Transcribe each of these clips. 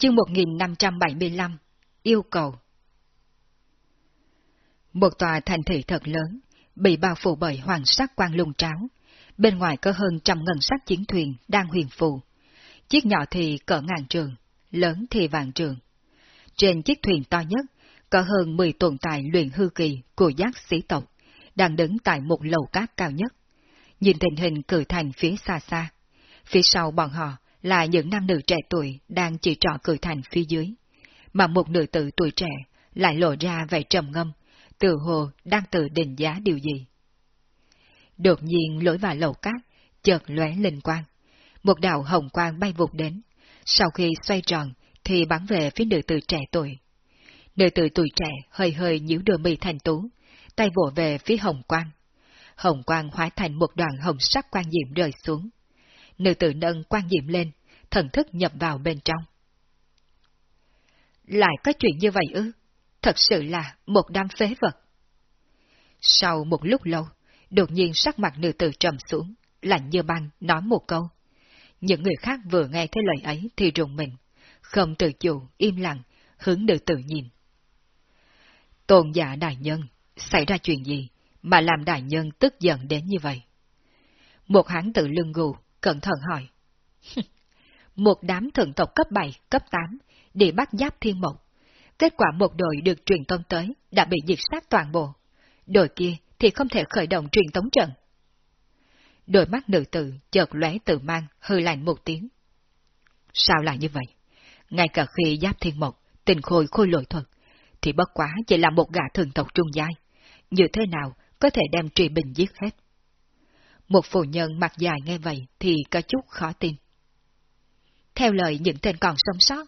Chương 1575 Yêu cầu Một tòa thành thị thật lớn, bị bao phủ bởi hoàng sắc quang lung tráo. Bên ngoài có hơn trăm ngân sắc chiến thuyền đang huyền phù. Chiếc nhỏ thì cỡ ngàn trường, lớn thì vạn trường. Trên chiếc thuyền to nhất, có hơn 10 tồn tại luyện hư kỳ của giác sĩ tộc, đang đứng tại một lầu cát cao nhất. Nhìn tình hình cử thành phía xa xa. Phía sau bọn họ là những nam nữ trẻ tuổi đang chỉ trọ cười thành phía dưới. Mà một nữ tử tuổi trẻ lại lộ ra vẻ trầm ngâm, tự hồ đang tự định giá điều gì. Đột nhiên lối vào lầu cát, chợt lóe linh quang. Một đạo hồng quang bay vụt đến. Sau khi xoay tròn, thì bắn về phía nữ tử trẻ tuổi. Nữ tử tuổi trẻ hơi hơi nhíu đôi mi thành tú, tay vỗ về phía hồng quang. Hồng quang hóa thành một đoàn hồng sắc quang diệm rơi xuống. Nữ tử nâng quan diệm lên, thần thức nhập vào bên trong. Lại có chuyện như vậy ư? Thật sự là một đám phế vật. Sau một lúc lâu, đột nhiên sắc mặt nữ tử trầm xuống, lạnh như băng, nói một câu. Những người khác vừa nghe thấy lời ấy thì rùng mình, không tự chủ, im lặng, hướng nữ tử nhìn. Tôn giả đại nhân, xảy ra chuyện gì mà làm đại nhân tức giận đến như vậy? Một hãng tự lưng gù, cẩn thận hỏi. một đám thượng tộc cấp 7, cấp 8, để bắt giáp thiên mộc. Kết quả một đội được truyền tông tới đã bị diệt sát toàn bộ. Đội kia thì không thể khởi động truyền tống trận. Đôi mắt nữ tử chợt lóe tự mang, hư lạnh một tiếng. Sao lại như vậy? Ngay cả khi giáp thiên mộc, tình khôi khôi lội thuật, thì bất quá chỉ là một gã thường tộc trung giai. Như thế nào có thể đem trì bình giết hết? Một phụ nhân mặt dài nghe vậy thì có chút khó tin. Theo lời những tên còn sống sót,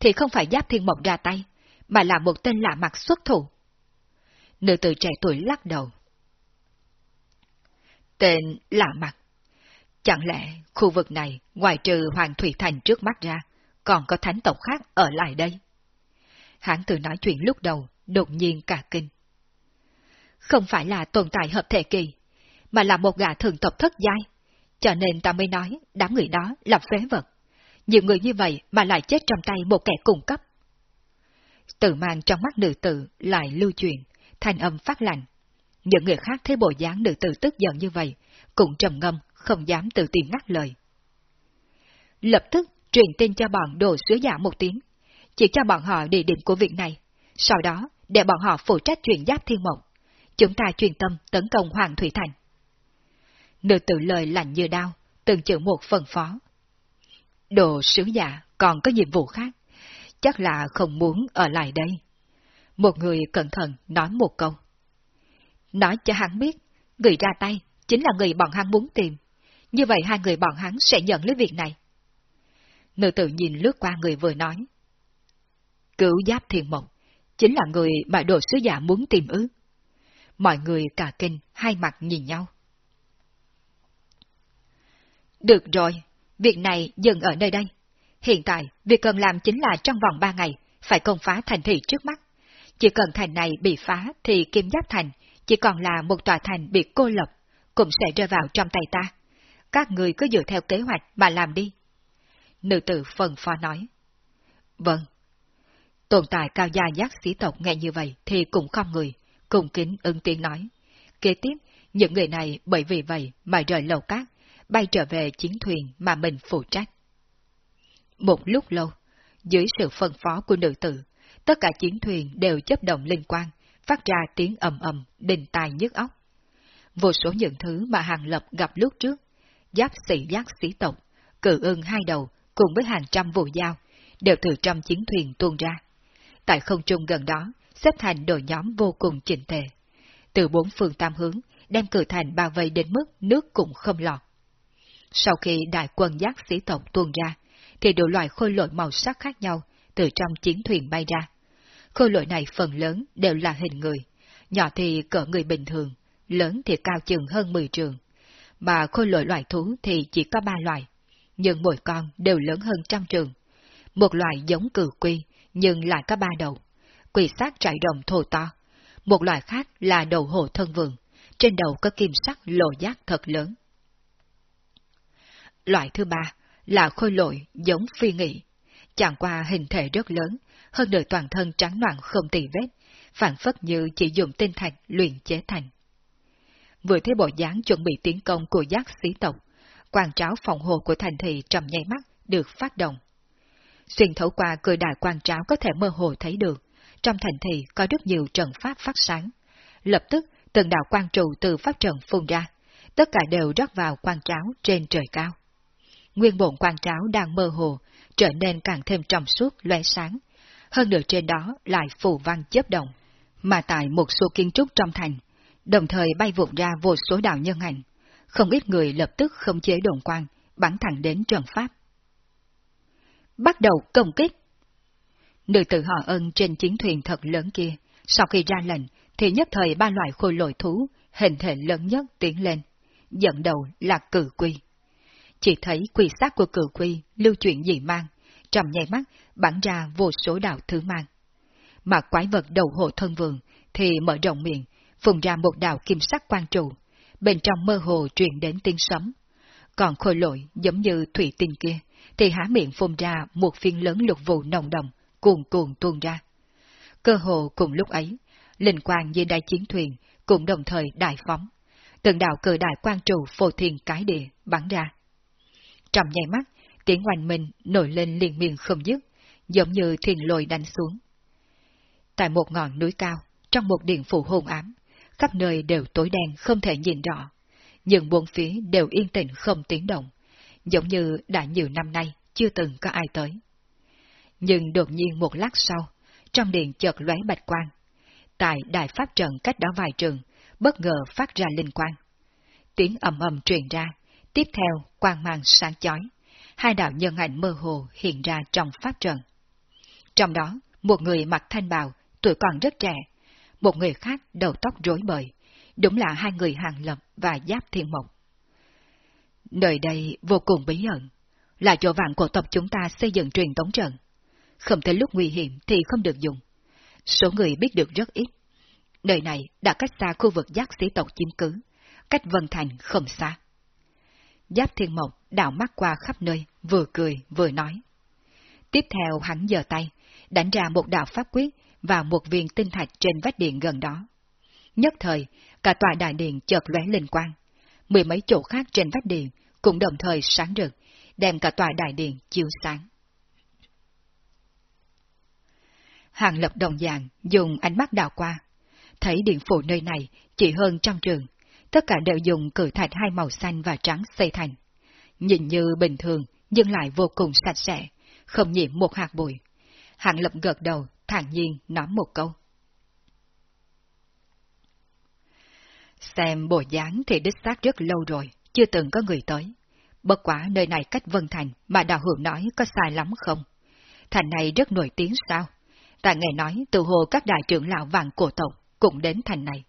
thì không phải giáp thiên mộc ra tay, mà là một tên lạ mặt xuất thủ. Nữ tử trẻ tuổi lắc đầu. Tên lạ mặt. Chẳng lẽ khu vực này, ngoài trừ Hoàng Thủy Thành trước mắt ra, còn có thánh tộc khác ở lại đây? Hãng từ nói chuyện lúc đầu, đột nhiên cả kinh. Không phải là tồn tại hợp thể kỳ, mà là một gã thường tộc thất giai, cho nên ta mới nói đám người đó là phế vật. Nhiều người như vậy mà lại chết trong tay một kẻ cung cấp. Tự mang trong mắt nữ tử lại lưu truyền, thanh âm phát lạnh. Những người khác thấy bộ dáng nữ tử tức giận như vậy, cũng trầm ngâm, không dám tự tìm ngắt lời. Lập tức truyền tin cho bọn đồ sứ giả một tiếng, chỉ cho bọn họ địa điểm của việc này, sau đó để bọn họ phụ trách chuyện giáp thiên mộng. Chúng ta truyền tâm tấn công Hoàng Thủy Thành. Nữ tử lời lạnh như đao, từng chữ một phần phó. Đồ sứ giả còn có nhiệm vụ khác, chắc là không muốn ở lại đây. Một người cẩn thận nói một câu. Nói cho hắn biết, người ra tay chính là người bọn hắn muốn tìm. Như vậy hai người bọn hắn sẽ nhận lấy việc này. Nữ tử nhìn lướt qua người vừa nói. Cửu giáp thiền mộc, chính là người mà đồ sứ giả muốn tìm ư. Mọi người cả kinh, hai mặt nhìn nhau. Được rồi, việc này dừng ở nơi đây. Hiện tại, việc cần làm chính là trong vòng ba ngày, phải công phá thành thị trước mắt. Chỉ cần thành này bị phá thì Kim Giáp Thành chỉ còn là một tòa thành bị cô lập, cũng sẽ rơi vào trong tay ta. Các người cứ dựa theo kế hoạch mà làm đi. Nữ tử phần phó nói. Vâng. Tồn tại cao gia giác sĩ tộc nghe như vậy thì cũng không người, cùng kính ứng tiếng nói. Kế tiếp, những người này bởi vì vậy mà rời lầu cát, bay trở về chiến thuyền mà mình phụ trách. Một lúc lâu, dưới sự phân phó của nữ tử, tất cả chiến thuyền đều chấp động linh quan, phát ra tiếng ầm ầm, đình tài nhức óc. Vô số những thứ mà Hàng Lập gặp lúc trước, giáp sĩ giác sĩ tộc, cự ưng hai đầu, cùng với hàng trăm vụ dao, đều từ trong chiến thuyền tuôn ra. Tại không trung gần đó, xếp thành đội nhóm vô cùng chỉnh tề. Từ bốn phương tam hướng, đem cử thành bao vây đến mức nước cũng không lọt. Sau khi đại quân giác sĩ tộc tuôn ra, thì đủ loại khôi lội màu sắc khác nhau từ trong chiến thuyền bay ra. Khôi lội này phần lớn đều là hình người, nhỏ thì cỡ người bình thường, lớn thì cao chừng hơn 10 trường. Mà khôi lội loại thú thì chỉ có ba loại, nhưng mỗi con đều lớn hơn trăm trường. Một loại giống cử quy, nhưng lại có ba đầu. Quỷ sát trải đồng thô to. Một loại khác là đầu hổ thân vườn, trên đầu có kim sắc lộ giác thật lớn. Loại thứ ba là khôi lội giống phi nghị, chẳng qua hình thể rất lớn, hơn nửa toàn thân trắng noạn không tì vết, phản phất như chỉ dùng tinh thạch luyện chế thành. Vừa thấy bộ dáng chuẩn bị tiến công của giác sĩ tộc, quan tráo phòng hộ của thành thị trầm nháy mắt được phát động. Xuyên thấu qua cửa đại quan tráo có thể mơ hồ thấy được, trong thành thị có rất nhiều trận pháp phát sáng. Lập tức, từng đạo quan trụ từ pháp trận phun ra, tất cả đều rót vào quan tráo trên trời cao. Nguyên bổn quan tráo đang mơ hồ, trở nên càng thêm trong suốt, loe sáng. Hơn nữa trên đó lại phù văn chớp động, mà tại một số kiến trúc trong thành, đồng thời bay vụt ra vô số đạo nhân ảnh Không ít người lập tức không chế đồn quan, bắn thẳng đến trận pháp. Bắt đầu công kích! Nữ tử họ ân trên chiến thuyền thật lớn kia, sau khi ra lệnh, thì nhất thời ba loại khôi lội thú, hình thể lớn nhất tiến lên. Dẫn đầu là cử quy. Chỉ thấy quỷ sát của cử quy lưu chuyển dị mang, trầm nhảy mắt bắn ra vô số đạo thứ mang. Mà quái vật đầu hộ thân vườn thì mở rộng miệng, phùng ra một đạo kim sắc quan trụ, bên trong mơ hồ truyền đến tiếng sấm. Còn khôi lội giống như thủy tinh kia, thì há miệng phun ra một phiên lớn lục vụ nồng đồng, cuồn cuồn tuôn ra. Cơ hồ cùng lúc ấy, linh quang như đại chiến thuyền cũng đồng thời đại phóng. Từng đạo cờ đại quan trụ phổ thiên cái địa bắn ra. Trong nháy mắt, tiếng hoành mình nổi lên liền miền không dứt, giống như thiền lôi đánh xuống. Tại một ngọn núi cao, trong một điện phủ hồn ám, khắp nơi đều tối đen không thể nhìn rõ, nhưng bốn phía đều yên tĩnh không tiếng động, giống như đã nhiều năm nay chưa từng có ai tới. Nhưng đột nhiên một lát sau, trong điện chợt lóe bạch quang. Tại đại pháp trận cách đó vài trường, bất ngờ phát ra linh quang. Tiếng ầm ầm truyền ra, tiếp theo quang mang sáng chói. Hai đạo nhân ảnh mơ hồ hiện ra trong pháp trận. Trong đó, một người mặc thanh bào, tuổi còn rất trẻ. Một người khác đầu tóc rối bời. Đúng là hai người hàng lập và giáp thiên mộc. Nơi đây vô cùng bí ẩn, là chỗ vạn của tộc chúng ta xây dựng truyền tống trận. Không thể lúc nguy hiểm thì không được dùng. Số người biết được rất ít. Nơi này đã cách xa khu vực giác sĩ tộc chiếm cứ, cách Vân Thành không xa. Giáp Thiên Mộc đảo mắt qua khắp nơi, vừa cười vừa nói. Tiếp theo hắn giơ tay, đánh ra một đạo pháp quyết vào một viên tinh thạch trên vách điện gần đó. Nhất thời, cả tòa đại điện chợt lóe linh quang. Mười mấy chỗ khác trên vách điện cũng đồng thời sáng rực, đem cả tòa đại điện chiếu sáng. Hàng lập đồng dạng dùng ánh mắt đào qua, thấy điện phủ nơi này chỉ hơn trăm trường, tất cả đều dùng cử thạch hai màu xanh và trắng xây thành. Nhìn như bình thường, nhưng lại vô cùng sạch sẽ, không nhiễm một hạt bụi. hạng lập gật đầu, thản nhiên nói một câu. Xem bộ dáng thì đích xác rất lâu rồi, chưa từng có người tới. Bất quả nơi này cách Vân Thành mà Đào Hưởng nói có sai lắm không? Thành này rất nổi tiếng sao? Ta nghe nói từ hồ các đại trưởng lão vàng cổ tộc cũng đến thành này.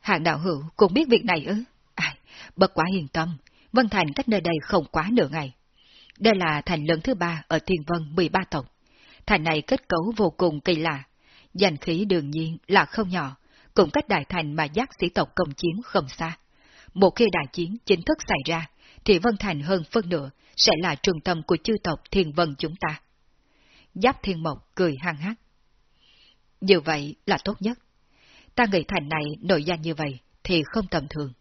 Hạng đạo hữu cũng biết việc này ư? Ai, bất quá yên tâm, Vân Thành cách nơi đây không quá nửa ngày. Đây là thành lớn thứ ba ở Thiên Vân 13 tổng. Thành này kết cấu vô cùng kỳ lạ, danh khí đương nhiên là không nhỏ, cũng cách đại thành mà giác sĩ tộc công chiếm không xa. Một khi đại chiến chính thức xảy ra, thì Vân Thành hơn phân nửa sẽ là trung tâm của chư tộc Thiên Vân chúng ta. Giáp Thiên Mộc cười hăng hát. Như vậy là tốt nhất. Ta nghĩ thành này nội danh như vậy thì không tầm thường.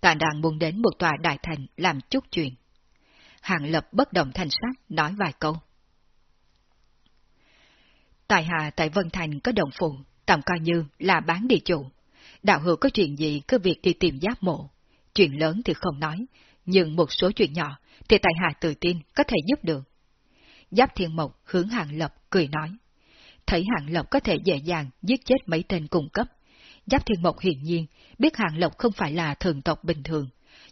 Ta đang muốn đến một tòa đại thành làm chút chuyện. Hàng lập bất động thành sắc nói vài câu. Tại hạ tại Vân Thành có đồng phụ, tạm coi như là bán địa chủ. Đạo hữu có chuyện gì cứ việc đi tìm giáp mộ. Chuyện lớn thì không nói, nhưng một số chuyện nhỏ thì tại hạ tự tin có thể giúp được. Giáp Thiên Mộc hướng Hàng Lập cười nói. Thấy Hàng Lập có thể dễ dàng giết chết mấy tên cung cấp. Giáp Thiên Mộc hiển nhiên biết Hàng lộc không phải là thường tộc bình thường,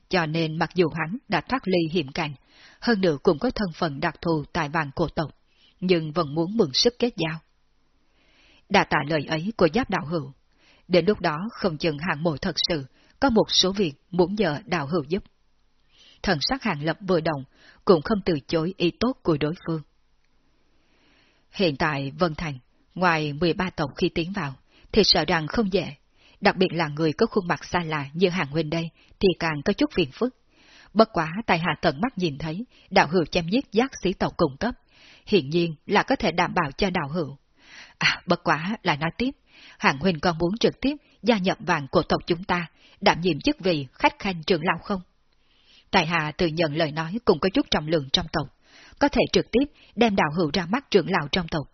cho nên mặc dù hắn đã thoát ly hiểm cảnh, hơn nữa cũng có thân phận đặc thù tại vàng cổ tộc, nhưng vẫn muốn mượn sức kết giao. Đã tạ lời ấy của giáp đạo hữu. Đến lúc đó không chừng hàng mộ thật sự, có một số việc muốn nhờ đạo hữu giúp. Thần sắc hàng lập vừa động, cũng không từ chối ý tốt của đối phương. Hiện tại Vân Thành, ngoài 13 tộc khi tiến vào, thì sợ rằng không dễ. Đặc biệt là người có khuôn mặt xa lạ như hàng huynh đây, thì càng có chút phiền phức. Bất quá tài hạ tận mắt nhìn thấy, đạo hữu chém giết giác sĩ tộc cung cấp, hiện nhiên là có thể đảm bảo cho đạo hữu. À, bất quá là nói tiếp, Hàng Huynh còn muốn trực tiếp gia nhập vàng của tộc chúng ta, đảm nhiệm chức vị khách khanh trưởng lão không? Tài Hạ tự nhận lời nói cũng có chút trọng lượng trong tộc, có thể trực tiếp đem đạo hữu ra mắt trưởng lão trong tộc.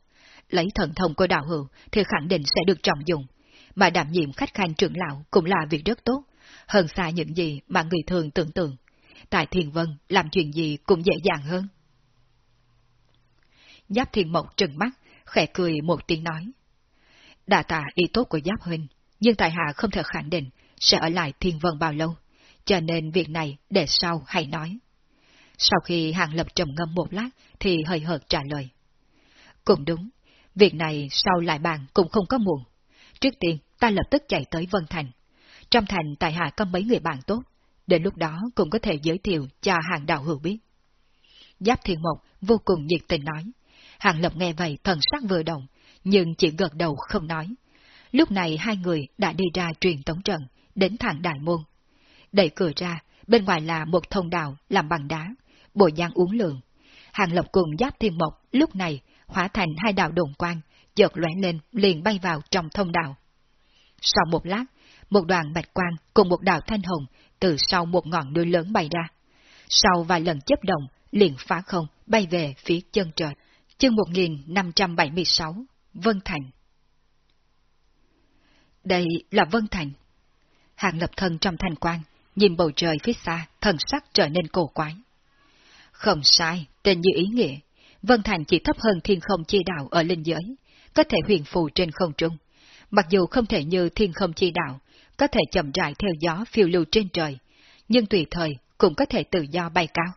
Lấy thần thông của đạo hữu thì khẳng định sẽ được trọng dụng, mà đảm nhiệm khách khanh trưởng lão cũng là việc rất tốt, hơn xa những gì mà người thường tưởng tượng. Tại Thiền Vân làm chuyện gì cũng dễ dàng hơn. Giáp Thiên Mộc trừng mắt, khẽ cười một tiếng nói. Đà tạ ý tốt của Giáp Huynh, nhưng tại hạ không thể khẳng định sẽ ở lại Thiên Vân bao lâu, cho nên việc này để sau hãy nói. Sau khi Hàng Lập trầm ngâm một lát thì hơi hợt trả lời. Cũng đúng, việc này sau lại bàn cũng không có muộn. Trước tiên, ta lập tức chạy tới Vân Thành. Trong thành tại hạ có mấy người bạn tốt, đến lúc đó cũng có thể giới thiệu cho hàng đạo hữu biết. Giáp Thiên Mộc vô cùng nhiệt tình nói. Hàng Lập nghe vậy thần sắc vừa động, nhưng chỉ gật đầu không nói. Lúc này hai người đã đi ra truyền tống trận, đến thẳng đại môn. Đẩy cửa ra, bên ngoài là một thông đạo làm bằng đá, bộ giang uống lượng. Hàng Lập cùng Giáp Thiên Mộc lúc này hóa thành hai đạo đồn quang, chợt lóe lên liền bay vào trong thông đạo. Sau một lát, một đoàn bạch quang cùng một đạo thanh hồng từ sau một ngọn núi lớn bay ra. Sau vài lần chấp động, liền phá không, bay về phía chân trời. Chương 1576 Vân Thành Đây là Vân Thành. Hàng lập thân trong thành quan, nhìn bầu trời phía xa, thần sắc trở nên cổ quái. Không sai, tên như ý nghĩa, Vân Thành chỉ thấp hơn thiên không chi đạo ở linh giới, có thể huyền phù trên không trung. Mặc dù không thể như thiên không chi đạo, có thể chậm rãi theo gió phiêu lưu trên trời, nhưng tùy thời cũng có thể tự do bay cao.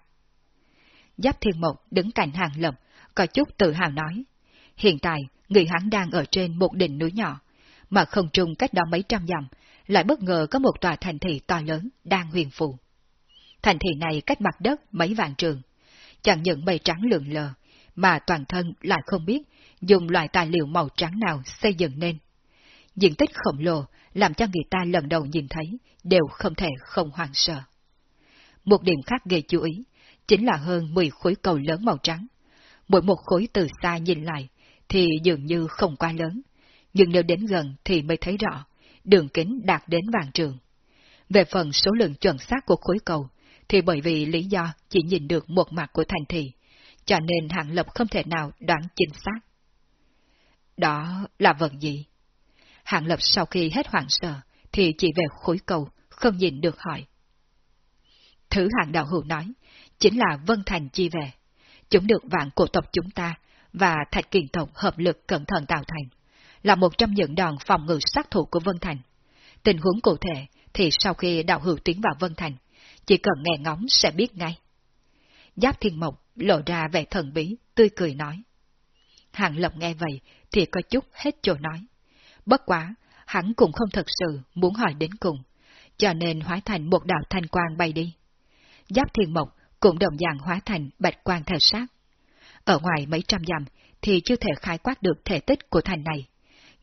Giáp Thiên Mộc đứng cạnh hàng lập, có chút tự hào nói. Hiện tại, người hắn đang ở trên một đỉnh núi nhỏ, mà không trung cách đó mấy trăm dặm, lại bất ngờ có một tòa thành thị to lớn đang huyền phù. Thành thị này cách mặt đất mấy vạn trường, chẳng những mây trắng lượn lờ, mà toàn thân lại không biết dùng loại tài liệu màu trắng nào xây dựng nên. Diện tích khổng lồ làm cho người ta lần đầu nhìn thấy đều không thể không hoang sợ. Một điểm khác gây chú ý, chính là hơn 10 khối cầu lớn màu trắng. Mỗi một khối từ xa nhìn lại, thì dường như không quá lớn, nhưng nếu đến gần thì mới thấy rõ, đường kính đạt đến vàng trường. Về phần số lượng chuẩn xác của khối cầu, thì bởi vì lý do chỉ nhìn được một mặt của thành thị, cho nên hạng lập không thể nào đoán chính xác. Đó là vật gì? Hạng lập sau khi hết hoảng sợ, thì chỉ về khối cầu, không nhìn được hỏi. Thứ hạng đạo hữu nói, chính là Vân Thành chi về. Chúng được vạn cổ tộc chúng ta và thạch kiền tộc hợp lực cẩn thận tạo thành, là một trong những đòn phòng ngự sát thủ của Vân Thành. Tình huống cụ thể thì sau khi đạo hữu tiến vào Vân Thành, chỉ cần nghe ngóng sẽ biết ngay. Giáp Thiên Mộc lộ ra vẻ thần bí, tươi cười nói. Hàng Lập nghe vậy thì có chút hết chỗ nói. Bất quá, hắn cũng không thật sự muốn hỏi đến cùng, cho nên hóa thành một đạo thanh quang bay đi. Giáp Thiên Mộc cũng đồng dạng hóa thành bạch quang theo sát. Ở ngoài mấy trăm dặm thì chưa thể khai quát được thể tích của thành này,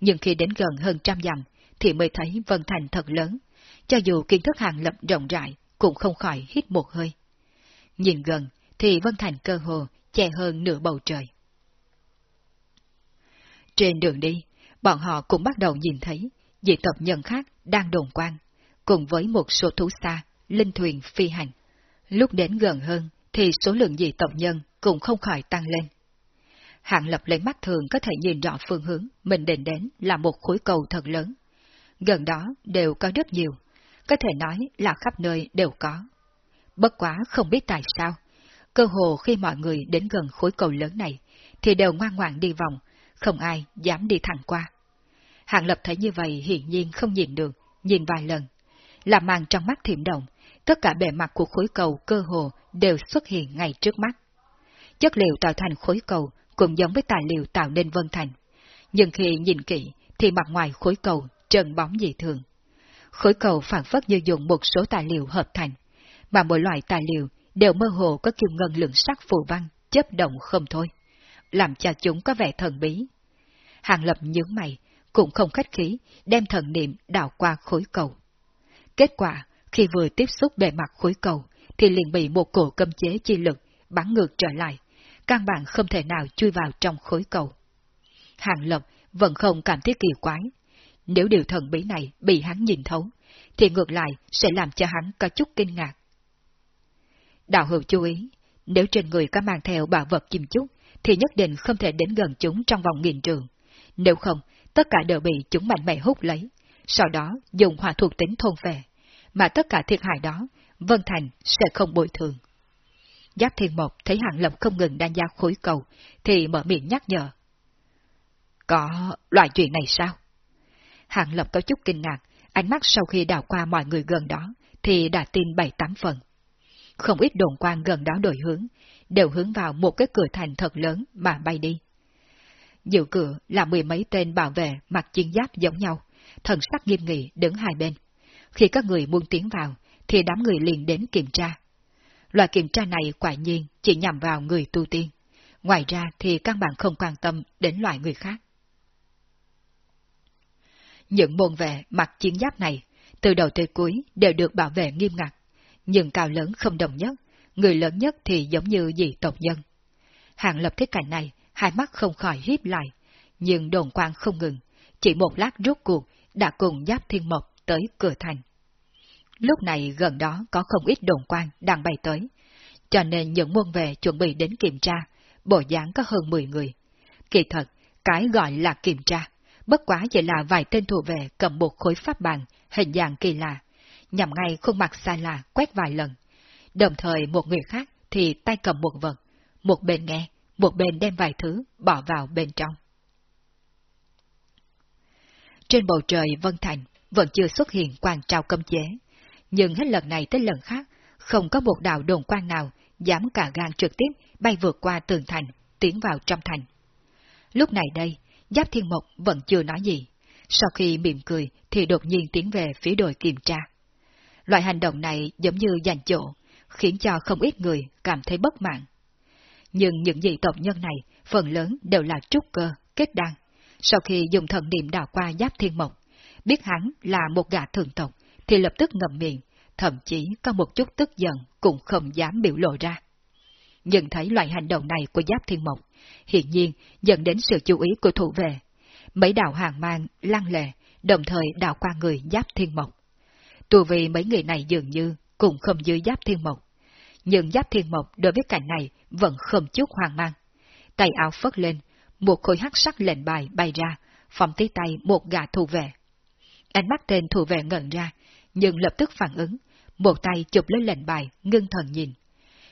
nhưng khi đến gần hơn trăm dặm thì mới thấy Vân Thành thật lớn, cho dù kiến thức hàng lập rộng rãi cũng không khỏi hít một hơi. Nhìn gần thì Vân Thành cơ hồ che hơn nửa bầu trời. Trên đường đi, bọn họ cũng bắt đầu nhìn thấy dị tộc nhân khác đang đồn quan, cùng với một số thú xa, linh thuyền phi hành. Lúc đến gần hơn thì số lượng dị tộc nhân cũng không khỏi tăng lên. Hạng lập lấy mắt thường có thể nhìn rõ phương hướng mình định đến là một khối cầu thật lớn. Gần đó đều có rất nhiều, có thể nói là khắp nơi đều có. Bất quá không biết tại sao, cơ hồ khi mọi người đến gần khối cầu lớn này, thì đều ngoan ngoãn đi vòng, không ai dám đi thẳng qua. Hạng lập thấy như vậy hiển nhiên không nhìn được, nhìn vài lần. Làm màn trong mắt thiểm động, tất cả bề mặt của khối cầu cơ hồ đều xuất hiện ngay trước mắt. Chất liệu tạo thành khối cầu cũng giống với tài liệu tạo nên vân thành. Nhưng khi nhìn kỹ thì mặt ngoài khối cầu trần bóng dị thường. Khối cầu phản phất như dùng một số tài liệu hợp thành, mà mỗi loại tài liệu đều mơ hồ có kim ngân lượng sắc phù văn, chấp động không thôi, làm cho chúng có vẻ thần bí. Hàng lập nhướng mày, cũng không khách khí, đem thần niệm đảo qua khối cầu. Kết quả, khi vừa tiếp xúc bề mặt khối cầu, thì liền bị một cổ cấm chế chi lực bắn ngược trở lại, căn bản không thể nào chui vào trong khối cầu. Hàng Lập vẫn không cảm thấy kỳ quái. Nếu điều thần bí này bị hắn nhìn thấu, thì ngược lại sẽ làm cho hắn có chút kinh ngạc. Đạo hữu chú ý, nếu trên người có mang theo bảo vật chim chúc, thì nhất định không thể đến gần chúng trong vòng nghìn trường. Nếu không, tất cả đều bị chúng mạnh mẽ hút lấy, sau đó dùng hỏa thuộc tính thôn về, mà tất cả thiệt hại đó, Vân Thành sẽ không bồi thường. Giáp Thiên Mộc thấy Hàng Lập không ngừng đang giao khối cầu, thì mở miệng nhắc nhở. Có loại chuyện này sao? Hàng Lập có chút kinh ngạc, ánh mắt sau khi đào qua mọi người gần đó, thì đã tin bảy tám phần. Không ít đồn quan gần đó đổi hướng, đều hướng vào một cái cửa thành thật lớn mà bay đi. Dự cửa là mười mấy tên bảo vệ mặc chiến giáp giống nhau, thần sắc nghiêm nghị đứng hai bên. Khi các người muốn tiến vào, thì đám người liền đến kiểm tra. Loại kiểm tra này quả nhiên chỉ nhằm vào người tu tiên. Ngoài ra thì căn bản không quan tâm đến loại người khác. Những môn vệ mặc chiến giáp này, từ đầu tới cuối đều được bảo vệ nghiêm ngặt, nhưng cao lớn không đồng nhất, người lớn nhất thì giống như dị tộc nhân. Hàng lập thế cảnh này, hai mắt không khỏi hiếp lại, nhưng đồn quan không ngừng, chỉ một lát rốt cuộc đã cùng giáp thiên mộc tới cửa thành. Lúc này gần đó có không ít đồn quan đang bay tới, cho nên những môn về chuẩn bị đến kiểm tra, bộ dáng có hơn 10 người. Kỳ thật, cái gọi là kiểm tra, bất quá chỉ là vài tên thủ vệ cầm một khối pháp bàn, hình dạng kỳ lạ, nhằm ngay khuôn mặt xa lạ quét vài lần. Đồng thời một người khác thì tay cầm một vật, một bên nghe, một bên đem vài thứ bỏ vào bên trong. Trên bầu trời Vân Thành vẫn chưa xuất hiện quan trào cấm chế, nhưng hết lần này tới lần khác, không có một đạo đồn quan nào dám cả gan trực tiếp bay vượt qua tường thành, tiến vào trong thành. Lúc này đây, Giáp Thiên Mộc vẫn chưa nói gì. Sau khi mỉm cười thì đột nhiên tiến về phía đội kiểm tra. Loại hành động này giống như giành chỗ, khiến cho không ít người cảm thấy bất mãn. Nhưng những dị tộc nhân này phần lớn đều là trúc cơ, kết đan. Sau khi dùng thần niệm đào qua Giáp Thiên Mộc, biết hắn là một gã thường tộc, thì lập tức ngậm miệng, thậm chí có một chút tức giận cũng không dám biểu lộ ra. Nhận thấy loại hành động này của Giáp Thiên Mộc, hiện nhiên dẫn đến sự chú ý của thủ vệ. Mấy đạo hàng mang, lăng lệ, đồng thời đào qua người Giáp Thiên Mộc. Tù vì mấy người này dường như cũng không dưới Giáp Thiên Mộc. Nhưng Giáp Thiên Mộc đối với cảnh này vẫn không chút hoang mang. Tay áo phất lên, một khối hắc sắc lệnh bài bay ra, phòng tí tay một gà thủ vệ. Ánh mắt tên thủ vệ ngẩn ra, nhưng lập tức phản ứng, một tay chụp lấy lệnh bài, ngưng thần nhìn.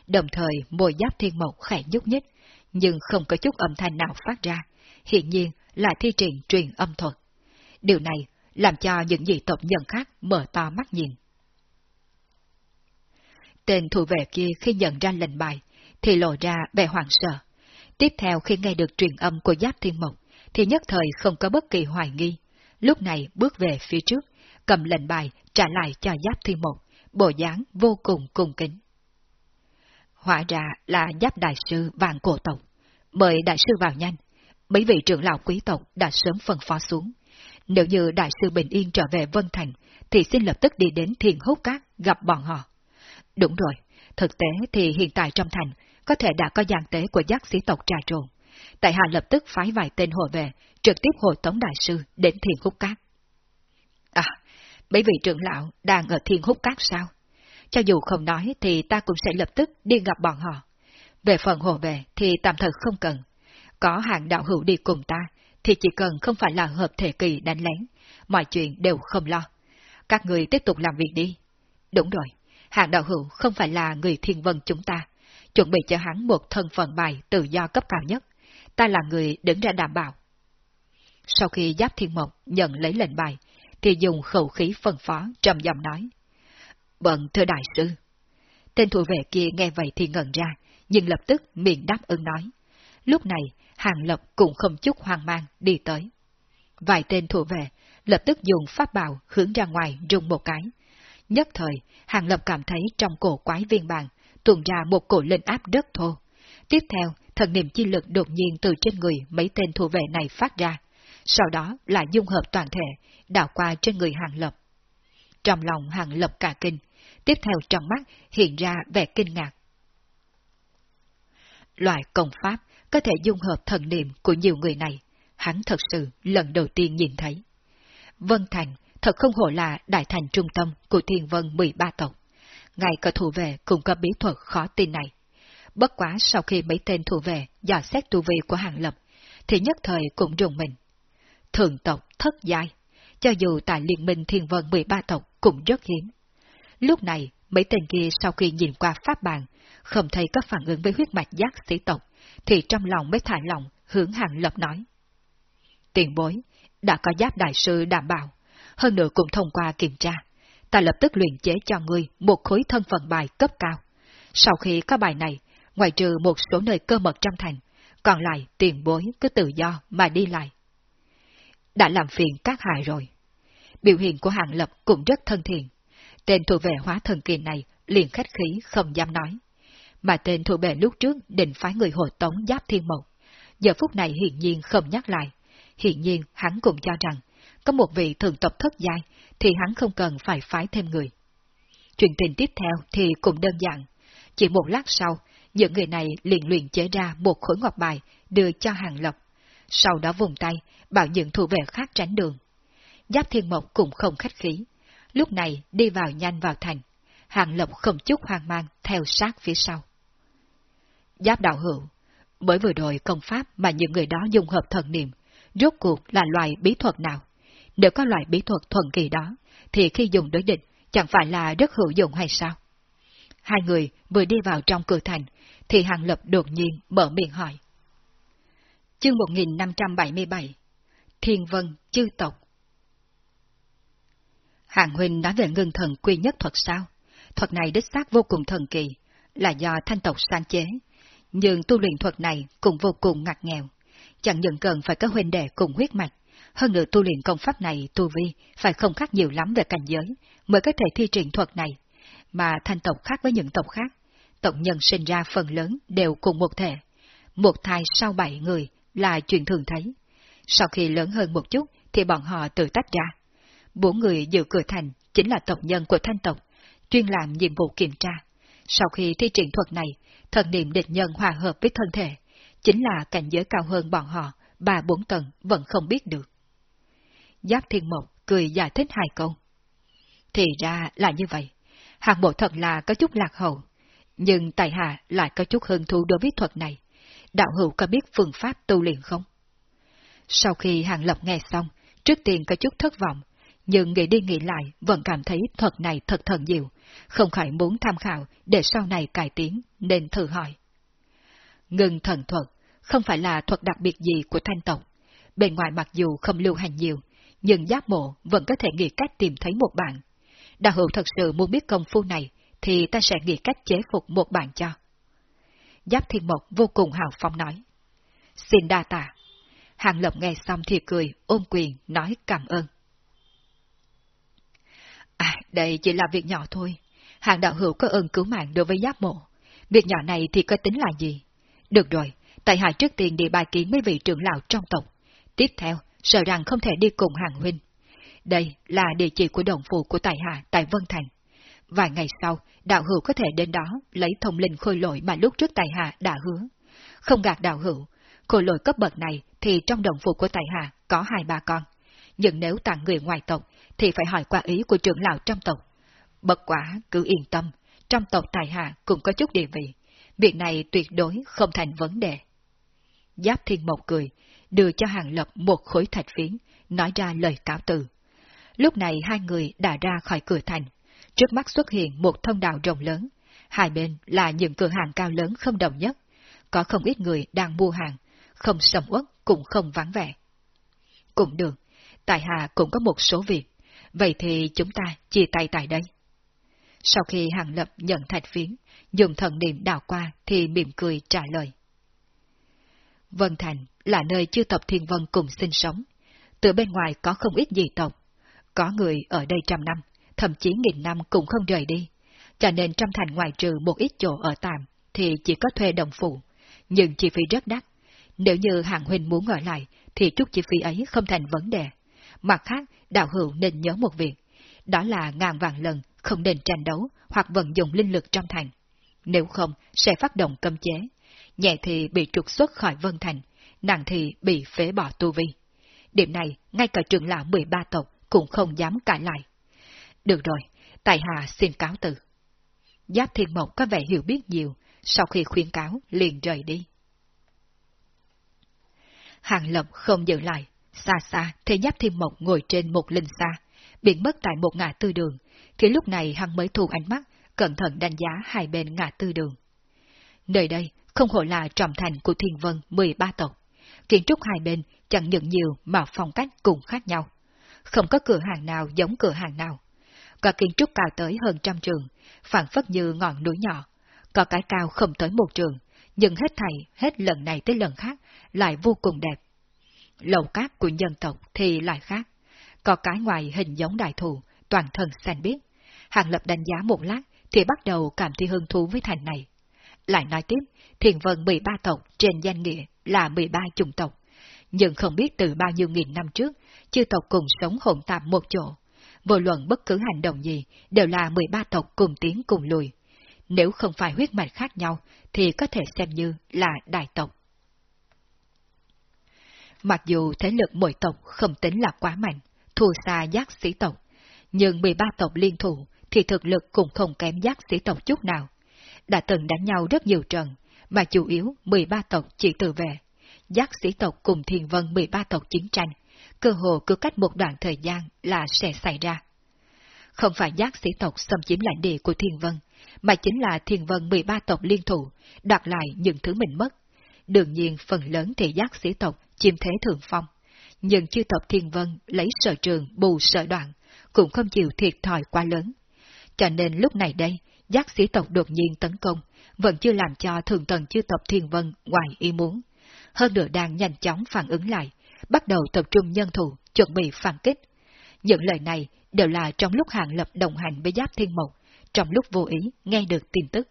Đồng thời môi giáp thiên mộc khẽ nhúc nhích, nhưng không có chút âm thanh nào phát ra, hiện nhiên là thi triển truyền âm thuật. Điều này làm cho những dị tộc nhân khác mở to mắt nhìn. Tên thủ vệ kia khi nhận ra lệnh bài, thì lộ ra vẻ hoảng sợ. Tiếp theo khi nghe được truyền âm của Giáp Thiên Mộc, thì nhất thời không có bất kỳ hoài nghi. Lúc này bước về phía trước, cầm lệnh bài trả lại cho Giáp Thiên Mộc, bộ dáng vô cùng cung kính. Hóa ra là Giáp Đại Sư Vạn Cổ Tộc. Mời Đại Sư vào nhanh, mấy vị trưởng lão quý tộc đã sớm phân phó xuống. Nếu như Đại Sư Bình Yên trở về Vân Thành, thì xin lập tức đi đến Thiền húc Cát gặp bọn họ. Đúng rồi, thực tế thì hiện tại trong thành có thể đã có gian tế của giác sĩ tộc trà trộn. Tại hạ lập tức phái vài tên hộ về, trực tiếp hội tống đại sư đến Thiền Hút Cát. À, bởi vị trưởng lão đang ở Thiên Hút Cát sao? Cho dù không nói thì ta cũng sẽ lập tức đi gặp bọn họ. Về phần hộ về thì tạm thời không cần. Có hàng đạo hữu đi cùng ta, thì chỉ cần không phải là hợp thể kỳ đánh lén, mọi chuyện đều không lo. Các người tiếp tục làm việc đi. Đúng rồi, hàng đạo hữu không phải là người thiên vân chúng ta, chuẩn bị cho hắn một thân phận bài tự do cấp cao nhất. Ta là người đứng ra đảm bảo. Sau khi Giáp Thiên Mộc nhận lấy lệnh bài, thì dùng khẩu khí phân phó trầm giọng nói. Bận thưa đại sư. Tên thủ vệ kia nghe vậy thì ngẩn ra, nhưng lập tức miệng đáp ứng nói. Lúc này, Hàng Lập cũng không chút hoang mang đi tới. Vài tên thủ vệ lập tức dùng pháp bào hướng ra ngoài rung một cái. Nhất thời, Hàng Lập cảm thấy trong cổ quái viên bàn tuôn ra một cổ lên áp đất thô. Tiếp theo, thần niệm chi lực đột nhiên từ trên người mấy tên thủ vệ này phát ra, sau đó là dung hợp toàn thể, đảo qua trên người Hàng Lập. Trong lòng Hàng Lập cả kinh, tiếp theo trong mắt hiện ra vẻ kinh ngạc. loại công pháp có thể dung hợp thần niệm của nhiều người này, hắn thật sự lần đầu tiên nhìn thấy. Vân Thành thật không hổ là đại thành trung tâm của thiên vân 13 tộc. Ngay cả thủ vệ cũng có bí thuật khó tin này. Bất quá sau khi mấy tên thủ vệ dò xét tu vi của hàng lập, thì nhất thời cũng rùng mình. Thường tộc thất giai, cho dù tại liên minh thiên vân 13 tộc cũng rất hiếm. Lúc này, mấy tên kia sau khi nhìn qua pháp bàn, không thấy có phản ứng với huyết mạch giác sĩ tộc, thì trong lòng mới thả lòng hướng hàng lập nói. Tiền bối, đã có giáp đại sư đảm bảo, hơn nữa cũng thông qua kiểm tra. Ta lập tức luyện chế cho ngươi một khối thân phận bài cấp cao. Sau khi có bài này, ngoài trừ một số nơi cơ mật trong thành, còn lại tiền bối cứ tự do mà đi lại. Đã làm phiền các hại rồi. Biểu hiện của Hàng Lập cũng rất thân thiện. Tên thủ vệ hóa thần kỳ này liền khách khí không dám nói. Mà tên thủ vệ lúc trước định phái người hộ tống giáp thiên mộc. Giờ phút này hiển nhiên không nhắc lại. Hiển nhiên hắn cũng cho rằng, có một vị thường tộc thất giai, thì hắn không cần phải phái thêm người. Chuyện tình tiếp theo thì cũng đơn giản. Chỉ một lát sau, những người này liền luyện chế ra một khối ngọc bài đưa cho Hàng Lập. Sau đó vùng tay, bảo những thủ vệ khác tránh đường. Giáp Thiên Mộc cũng không khách khí. Lúc này đi vào nhanh vào thành. Hàng Lập không chút hoang mang theo sát phía sau. Giáp đạo hữu, bởi vừa rồi công pháp mà những người đó dùng hợp thần niệm, rốt cuộc là loại bí thuật nào? Nếu có loại bí thuật thuần kỳ đó, thì khi dùng đối địch, chẳng phải là rất hữu dụng hay sao? Hai người vừa đi vào trong cửa thành, thì Hàng Lập đột nhiên mở miệng hỏi. Chương 1577 Thiên Vân Chư Tộc Hàng Huynh nói về ngưng thần quy nhất thuật sao? Thuật này đích xác vô cùng thần kỳ, là do thanh tộc sáng chế, nhưng tu luyện thuật này cũng vô cùng ngặt nghèo. Chẳng những cần phải có huynh đệ cùng huyết mạch, hơn nữa tu luyện công pháp này tu vi phải không khác nhiều lắm về cảnh giới, mới có thể thi triển thuật này, mà thanh tộc khác với những tộc khác. Tộc nhân sinh ra phần lớn đều cùng một thể. Một thai sau bảy người là chuyện thường thấy. Sau khi lớn hơn một chút thì bọn họ tự tách ra. Bốn người dự cửa thành chính là tộc nhân của thanh tộc, chuyên làm nhiệm vụ kiểm tra. Sau khi thi triển thuật này, thần niệm địch nhân hòa hợp với thân thể, chính là cảnh giới cao hơn bọn họ, ba bốn tầng vẫn không biết được. Giáp Thiên Mộc cười giải thích hai câu. Thì ra là như vậy, hàng bộ thật là có chút lạc hậu, nhưng Tài Hạ lại có chút hứng thú đối với thuật này. Đạo hữu có biết phương pháp tu luyện không? Sau khi Hàng Lập nghe xong, trước tiên có chút thất vọng, nhưng nghĩ đi nghĩ lại vẫn cảm thấy thuật này thật thần diệu, không khỏi muốn tham khảo để sau này cải tiến, nên thử hỏi. Ngừng thần thuật không phải là thuật đặc biệt gì của thanh tộc. Bên ngoài mặc dù không lưu hành nhiều, nhưng giáp mộ vẫn có thể nghĩ cách tìm thấy một bạn. Đạo hữu thật sự muốn biết công phu này, thì ta sẽ nghĩ cách chế phục một bạn cho. Giáp Thiên Mộc vô cùng hào phóng nói. Xin đa tạ. Hàng Lập nghe xong thì cười, ôm quyền, nói cảm ơn. À, đây chỉ là việc nhỏ thôi. Hàng đạo hữu có ơn cứu mạng đối với giáp mộ. Việc nhỏ này thì có tính là gì? Được rồi, tại hạ trước tiên đi bài kiến mấy vị trưởng lão trong tộc. Tiếp theo, sợ rằng không thể đi cùng hàng huynh. Đây là địa chỉ của đồng phụ của tài hạ tại Vân Thành. Vài ngày sau, đạo hữu có thể đến đó lấy thông linh khôi lỗi mà lúc trước tài hạ đã hứa. Không gạt đạo hữu, khôi lỗi cấp bậc này thì trong đồng phụ của tài hạ có hai ba con. Nhưng nếu tặng người ngoài tộc thì phải hỏi qua ý của trưởng lão trong tộc. Bất quả, cứ yên tâm, trong tộc tài hạ cũng có chút địa vị. Việc này tuyệt đối không thành vấn đề. Giáp Thiên Mộc cười, đưa cho Hàng Lập một khối thạch phiến, nói ra lời cáo từ. Lúc này hai người đã ra khỏi cửa thành. Trước mắt xuất hiện một thông đạo rộng lớn. Hai bên là những cửa hàng cao lớn không đồng nhất. Có không ít người đang mua hàng, không sầm uất cũng không vắng vẻ. Cũng được, tại hạ cũng có một số việc, vậy thì chúng ta chia tay tại đây. Sau khi Hàng Lập nhận thạch phiến, dùng thần niệm đào qua thì mỉm cười trả lời. Vân Thành là nơi chư tộc Thiên Vân cùng sinh sống. Từ bên ngoài có không ít dị tộc. Có người ở đây trăm năm, thậm chí nghìn năm cũng không rời đi. Cho nên trong thành ngoài trừ một ít chỗ ở tạm, thì chỉ có thuê đồng phụ. Nhưng chi phí rất đắt. Nếu như hàng huynh muốn ở lại, thì chút chi phí ấy không thành vấn đề. Mặt khác, đạo hữu nên nhớ một việc. Đó là ngàn vạn lần không nên tranh đấu hoặc vận dụng linh lực trong thành. Nếu không, sẽ phát động cấm chế nhẹ thì bị trục xuất khỏi Vân Thành, nặng thì bị phế bỏ tu vi. Điểm này, ngay cả trưởng lão 13 tộc cũng không dám cãi lại. Được rồi, Tài Hà xin cáo từ. Giáp Thiên Mộc có vẻ hiểu biết nhiều, sau khi khuyên cáo liền rời đi. Hàng Lập không giữ lại, xa xa thấy Giáp Thiên Mộc ngồi trên một linh xa, biến mất tại một ngã tư đường, thì lúc này hắn mới thu ánh mắt, cẩn thận đánh giá hai bên ngã tư đường. Nơi đây không hổ là trọng thành của thiên vân 13 tộc. Kiến trúc hai bên chẳng những nhiều mà phong cách cũng khác nhau. Không có cửa hàng nào giống cửa hàng nào. Có kiến trúc cao tới hơn trăm trường, phản phất như ngọn núi nhỏ. Có cái cao không tới một trường, nhưng hết thầy, hết lần này tới lần khác, lại vô cùng đẹp. Lầu cát của nhân tộc thì lại khác. Có cái ngoài hình giống đại thù, toàn thân xanh biếc. Hàng lập đánh giá một lát, thì bắt đầu cảm thấy hứng thú với thành này. Lại nói tiếp, thiền vân 13 tộc trên danh nghĩa là 13 chủng tộc. Nhưng không biết từ bao nhiêu nghìn năm trước, chư tộc cùng sống hỗn tạp một chỗ. Vô luận bất cứ hành động gì đều là 13 tộc cùng tiến cùng lùi. Nếu không phải huyết mạch khác nhau thì có thể xem như là đại tộc. Mặc dù thế lực mỗi tộc không tính là quá mạnh, thua xa giác sĩ tộc, nhưng 13 tộc liên thủ thì thực lực cũng không kém giác sĩ tộc chút nào. Đã từng đánh nhau rất nhiều trận, mà chủ yếu 13 tộc chỉ tự về. Giác sĩ tộc cùng thiền vân 13 tộc chiến tranh, cơ hồ cứ cách một đoạn thời gian là sẽ xảy ra. Không phải giác sĩ tộc xâm chiếm lãnh địa của thiền vân, mà chính là thiền vân 13 tộc liên thủ, đoạt lại những thứ mình mất. Đương nhiên phần lớn thì giác sĩ tộc chiếm thế thượng phong. Nhưng chư tộc thiền vân lấy sở trường bù sở đoạn, cũng không chịu thiệt thòi quá lớn. Cho nên lúc này đây, giác sĩ tộc đột nhiên tấn công, vẫn chưa làm cho thường tần chư tộc thiên vân ngoài ý muốn. Hơn nữa đang nhanh chóng phản ứng lại, bắt đầu tập trung nhân thủ, chuẩn bị phản kích. Những lời này đều là trong lúc hạng lập đồng hành với Giáp Thiên Mộc, trong lúc vô ý nghe được tin tức.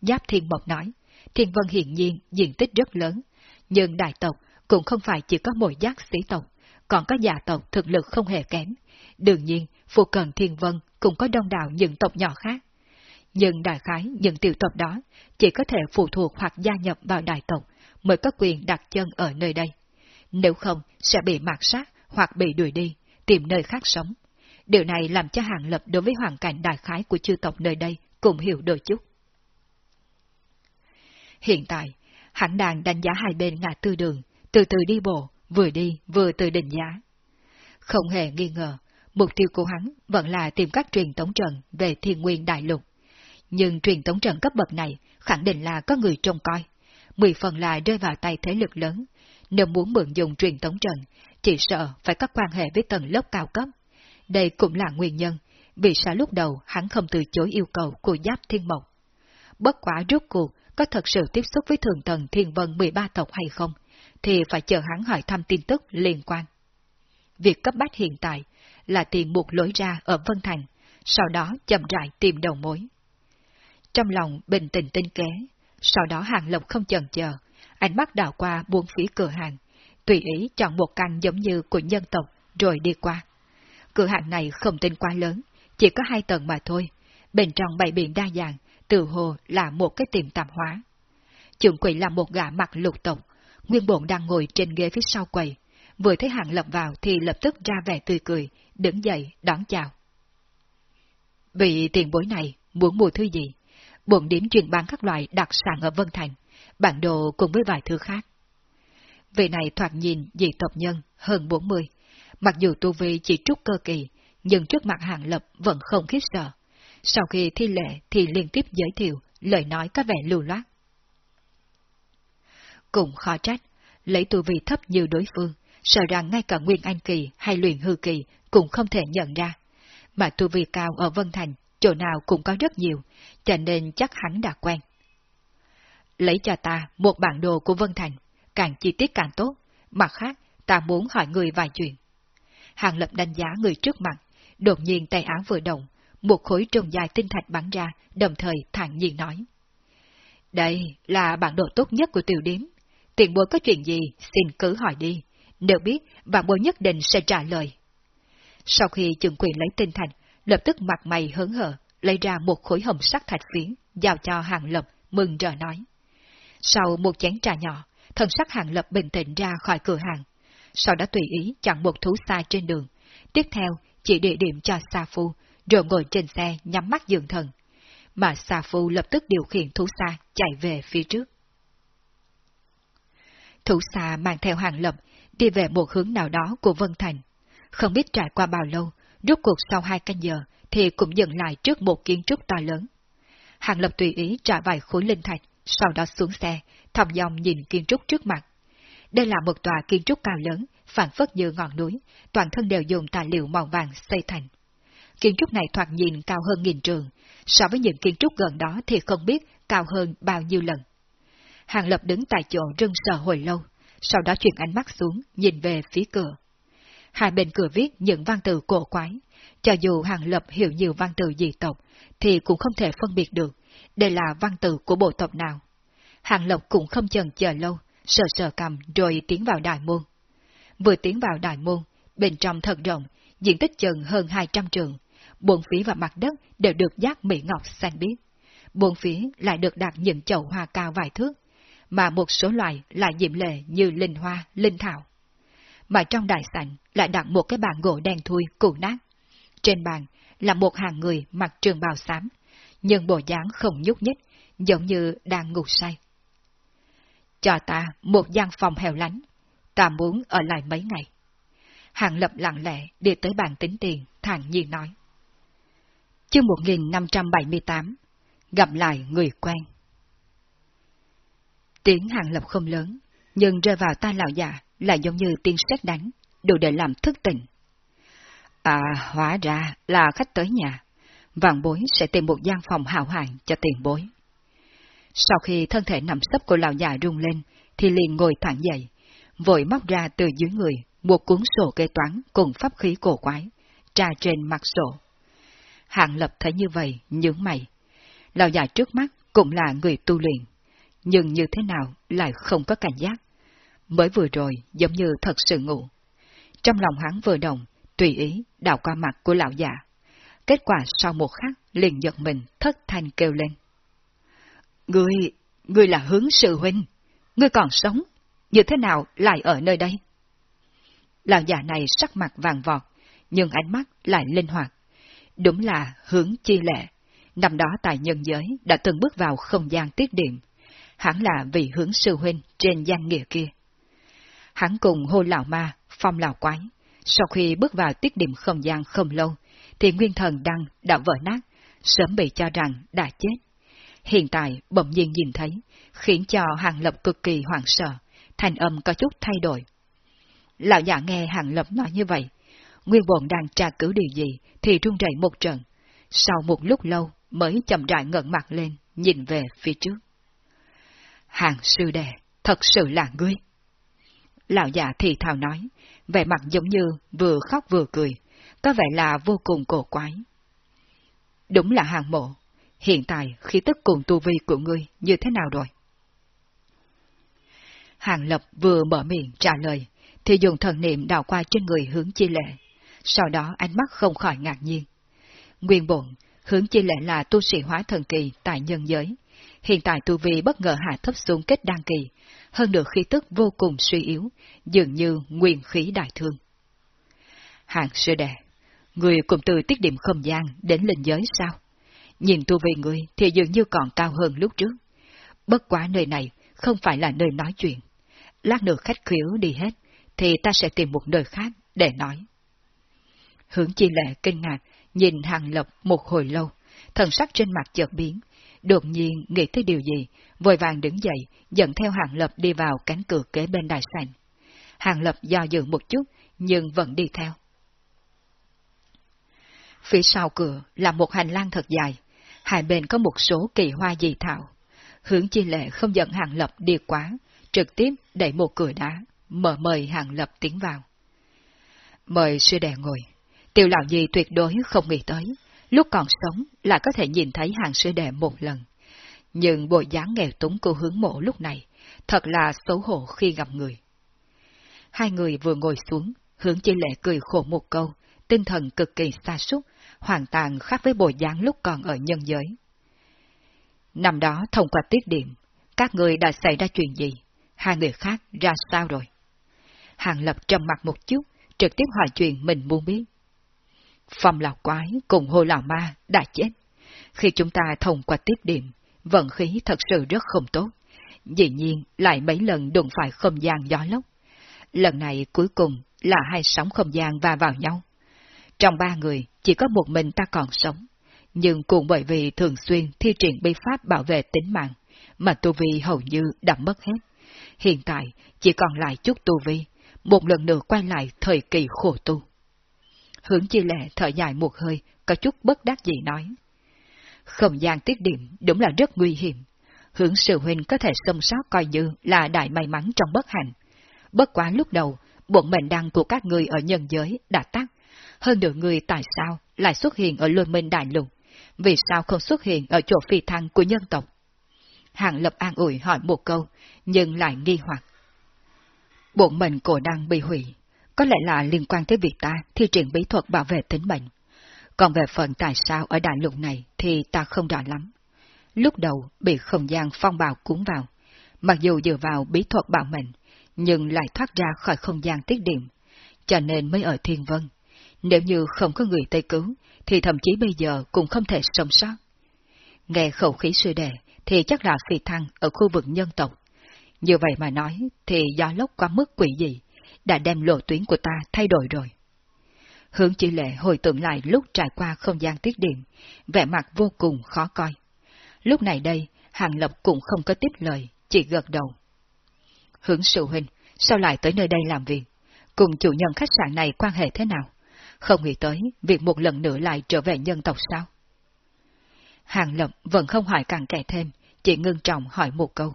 Giáp Thiên Mộc nói, Thiên Vân hiện nhiên diện tích rất lớn, nhưng đại tộc cũng không phải chỉ có mỗi giác sĩ tộc, còn có giả tộc thực lực không hề kém. Đương nhiên, phụ cận Thiên Vân cũng có đông đảo những tộc nhỏ khác. Nhưng đại khái những tiểu tộc đó chỉ có thể phụ thuộc hoặc gia nhập vào đại tộc mới có quyền đặt chân ở nơi đây. Nếu không, sẽ bị mạt sát hoặc bị đuổi đi, tìm nơi khác sống. Điều này làm cho Hàng Lập đối với hoàn cảnh đại khái của chư tộc nơi đây cũng hiểu đôi chút. Hiện tại, hắn đang đánh giá hai bên ngã tư đường, từ từ đi bộ, vừa đi vừa từ định giá. Không hề nghi ngờ, mục tiêu của hắn vẫn là tìm các truyền tống trận về thiên nguyên đại lục. Nhưng truyền tống trận cấp bậc này khẳng định là có người trông coi. Mười phần là rơi vào tay thế lực lớn. Nếu muốn mượn dùng truyền tống trận, chỉ sợ phải có quan hệ với tầng lớp cao cấp. Đây cũng là nguyên nhân vì sao lúc đầu hắn không từ chối yêu cầu của Giáp Thiên Mộc. Bất quả rốt cuộc có thật sự tiếp xúc với thường tần thiên vân 13 tộc hay không, thì phải chờ hắn hỏi thăm tin tức liên quan. Việc cấp bách hiện tại là tìm một lối ra ở Vân Thành, sau đó chậm rãi tìm đầu mối. Trong lòng bình tĩnh tinh kế, sau đó hàng lộc không chần chờ, ánh mắt đảo qua buôn phía cửa hàng, tùy ý chọn một căn giống như của nhân tộc rồi đi qua. Cửa hàng này không tên quá lớn, chỉ có hai tầng mà thôi, bên trong bày biện đa dạng, từ hồ là một cái tiệm tạp hóa. Trưởng quỷ là một gã mặt lục tộc, nguyên bổn đang ngồi trên ghế phía sau quầy, vừa thấy hàng lập vào thì lập tức ra vẻ tươi cười, đứng dậy đón chào. Vị tiền bối này muốn mua thứ gì? Bộn điểm truyền bán các loại đặc sản ở Vân Thành, bản đồ cùng với vài thứ khác. Vị này thoạt nhìn dị tộc nhân hơn 40, mặc dù tu vi chỉ trúc cơ kỳ, nhưng trước mặt hàng lập vẫn không khiếp sợ. Sau khi thi lệ thì liên tiếp giới thiệu, lời nói có vẻ lưu loát. Cũng khó trách, lấy tu vi thấp như đối phương, sợ rằng ngay cả Nguyên Anh Kỳ hay luyện hư kỳ cũng không thể nhận ra. Mà tu vi cao ở Vân Thành, chỗ nào cũng có rất nhiều, cho nên chắc hắn đã quen. Lấy cho ta một bản đồ của Vân Thành, càng chi tiết càng tốt, mặt khác ta muốn hỏi người vài chuyện. Hàng lập đánh giá người trước mặt, đột nhiên tay áo vừa động, một khối trồng dài tinh thạch bắn ra, đồng thời thản nhiên nói. Đây là bản đồ tốt nhất của tiểu điếm. Tiền bối có chuyện gì, xin cứ hỏi đi. Nếu biết, bạn bối nhất định sẽ trả lời. Sau khi trường quyền lấy tinh thạch, lập tức mặt mày hớn hở, lấy ra một khối hồng sắc thạch phiến, giao cho hàng lập, mừng rỡ nói. Sau một chén trà nhỏ, thần sắc hàng lập bình tĩnh ra khỏi cửa hàng. Sau đó tùy ý chặn một thú xa trên đường. Tiếp theo, chỉ địa điểm cho Sa Phu, rồi ngồi trên xe nhắm mắt dưỡng thần. Mà Sa Phu lập tức điều khiển thú xa chạy về phía trước. Thú xa mang theo hàng lập, đi về một hướng nào đó của Vân Thành. Không biết trải qua bao lâu, rút cuộc sau hai canh giờ, thì cũng dừng lại trước một kiến trúc to lớn. Hàng lập tùy ý trả vài khối linh thạch, sau đó xuống xe, thầm dòng nhìn kiến trúc trước mặt. Đây là một tòa kiến trúc cao lớn, phản phất như ngọn núi, toàn thân đều dùng tài liệu màu vàng xây thành. Kiến trúc này thoạt nhìn cao hơn nghìn trường, so với những kiến trúc gần đó thì không biết cao hơn bao nhiêu lần. Hàng Lập đứng tại chỗ rưng sợ hồi lâu, sau đó chuyển ánh mắt xuống, nhìn về phía cửa. Hai bên cửa viết những văn từ cổ quái, cho dù Hàng Lập hiểu nhiều văn từ dị tộc, thì cũng không thể phân biệt được đây là văn từ của bộ tộc nào. Hàng Lập cũng không chần chờ lâu, sờ sờ cầm rồi tiến vào đại môn. Vừa tiến vào đại môn, bên trong thật rộng, diện tích chừng hơn 200 trường, buồn phía và mặt đất đều được giác mỹ ngọc xanh biếc. Buồn phía lại được đặt những chậu hoa cao vài thước, mà một số loài lại diệm lệ như linh hoa, linh thảo. Mà trong đại sảnh lại đặt một cái bàn gỗ đen thui cụ nát. Trên bàn là một hàng người mặc trường bào xám, nhưng bộ dáng không nhúc nhích, giống như đang ngủ say. Cho ta một gian phòng hẻo lánh, ta muốn ở lại mấy ngày. Hàng lập lặng lẽ đi tới bàn tính tiền, thản nhiên nói. Chương 1578 Gặp lại người quen Tiếng hàng lập không lớn, nhưng rơi vào tai lão già là giống như tiên sét đánh, đủ để làm thức tỉnh. À, hóa ra là khách tới nhà. Vàng bối sẽ tìm một gian phòng hào hạng cho tiền bối. Sau khi thân thể nằm sấp của lão già rung lên, thì liền ngồi thẳng dậy, vội móc ra từ dưới người một cuốn sổ kế toán cùng pháp khí cổ quái, tra trên mặt sổ. Hạng lập thấy như vậy, nhướng mày. Lão già trước mắt cũng là người tu luyện, nhưng như thế nào lại không có cảnh giác. Mới vừa rồi giống như thật sự ngủ. Trong lòng hắn vừa động, tùy ý đảo qua mặt của lão già. Kết quả sau một khắc liền giật mình thất thanh kêu lên. Ngươi, ngươi là hướng sự huynh, ngươi còn sống, như thế nào lại ở nơi đây? Lão già này sắc mặt vàng vọt, nhưng ánh mắt lại linh hoạt. Đúng là hướng chi lệ, năm đó tại nhân giới đã từng bước vào không gian tiết điểm, hẳn là vì hướng sư huynh trên danh nghĩa kia. Hắn cùng hô lão ma, phong lão quái, sau khi bước vào tiết điểm không gian không lâu, thì nguyên thần đăng đã vỡ nát, sớm bị cho rằng đã chết. Hiện tại bỗng nhiên nhìn thấy, khiến cho Hàng Lập cực kỳ hoảng sợ, thành âm có chút thay đổi. Lão giả nghe Hàng Lập nói như vậy, nguyên bồn đang tra cứu điều gì thì run rẩy một trận, sau một lúc lâu mới chậm rãi ngẩng mặt lên, nhìn về phía trước. Hàng sư đệ, thật sự là ngươi. Lão già thì thào nói, vẻ mặt giống như vừa khóc vừa cười, có vẻ là vô cùng cổ quái. Đúng là hàng mộ, hiện tại khí tức cùng tu vi của ngươi như thế nào rồi? Hàng Lập vừa mở miệng trả lời, thì dùng thần niệm đào qua trên người hướng chi lệ, sau đó ánh mắt không khỏi ngạc nhiên. Nguyên bổn, hướng chi lệ là tu sĩ hóa thần kỳ tại nhân giới, hiện tại tu vi bất ngờ hạ thấp xuống kết đăng kỳ, hơn được khí tức vô cùng suy yếu, dường như nguyên khí đại thương. Hàng sư đệ, người cùng từ tiết điểm không gian đến linh giới sao? Nhìn tu vi người thì dường như còn cao hơn lúc trước. Bất quá nơi này không phải là nơi nói chuyện. Lát nữa khách khiếu đi hết, thì ta sẽ tìm một nơi khác để nói. Hướng chi lệ kinh ngạc, nhìn hàng lập một hồi lâu, thần sắc trên mặt chợt biến, đột nhiên nghĩ tới điều gì, vội vàng đứng dậy, dẫn theo hàng lập đi vào cánh cửa kế bên đại sảnh. Hàng lập do dự một chút, nhưng vẫn đi theo. Phía sau cửa là một hành lang thật dài, hai bên có một số kỳ hoa dị thảo. Hướng chi lệ không dẫn hàng lập đi quá, trực tiếp đẩy một cửa đá, mở mời hàng lập tiến vào. Mời sư đệ ngồi. Tiểu lão gì tuyệt đối không nghĩ tới, lúc còn sống là có thể nhìn thấy hàng sư đệ một lần. Nhưng bộ dáng nghèo túng của hướng mộ lúc này, thật là xấu hổ khi gặp người. Hai người vừa ngồi xuống, hướng chi lệ cười khổ một câu, tinh thần cực kỳ xa sút hoàn toàn khác với bộ dáng lúc còn ở nhân giới. Năm đó thông qua tiết điểm, Các người đã xảy ra chuyện gì? Hai người khác ra sao rồi? Hàng Lập trầm mặt một chút, trực tiếp hỏi chuyện mình muốn biết. Phong lão quái cùng hô lão ma đã chết. Khi chúng ta thông qua tiếp điểm, vận khí thật sự rất không tốt. Dĩ nhiên lại mấy lần đụng phải không gian gió lốc. Lần này cuối cùng là hai sóng không gian va vào nhau. Trong ba người, chỉ có một mình ta còn sống. Nhưng cũng bởi vì thường xuyên thi triển bi pháp bảo vệ tính mạng, mà tu vi hầu như đã mất hết. Hiện tại, chỉ còn lại chút tu vi, một lần nữa quay lại thời kỳ khổ tu. Hướng chi lệ thở dài một hơi, có chút bất đắc dĩ nói. Không gian tiết điểm đúng là rất nguy hiểm. Hướng sự huynh có thể xông sót coi như là đại may mắn trong bất hạnh. Bất quá lúc đầu, bộn mệnh đăng của các người ở nhân giới đã tắt. Hơn nửa người tại sao lại xuất hiện ở lôi minh đại lục? Vì sao không xuất hiện ở chỗ phi thăng của nhân tộc? Hàng Lập an ủi hỏi một câu, nhưng lại nghi hoặc. bộn mệnh cổ đăng bị hủy, có lẽ là liên quan tới việc ta thi triển bí thuật bảo vệ tính mệnh. Còn về phần tại sao ở đại lục này thì ta không rõ lắm. Lúc đầu bị không gian phong bào cuốn vào, mặc dù dựa vào bí thuật bảo mệnh, nhưng lại thoát ra khỏi không gian tiết điểm, cho nên mới ở Thiên Vân. Nếu như không có người Tây cứu, thì thậm chí bây giờ cũng không thể sống sót. Nghe khẩu khí suy đề, thì chắc là phi thăng ở khu vực nhân tộc. Như vậy mà nói, thì gió lốc quá mức quỷ dị, đã đem lộ tuyến của ta thay đổi rồi. Hướng chỉ lệ hồi tưởng lại lúc trải qua không gian tiết điểm, vẻ mặt vô cùng khó coi. Lúc này đây, Hàng Lập cũng không có tiếp lời, chỉ gật đầu. Hướng sự huynh, sao lại tới nơi đây làm việc? Cùng chủ nhân khách sạn này quan hệ thế nào? Không nghĩ tới việc một lần nữa lại trở về nhân tộc sao? Hàng Lập vẫn không hỏi càng kẻ thêm, chỉ ngưng trọng hỏi một câu.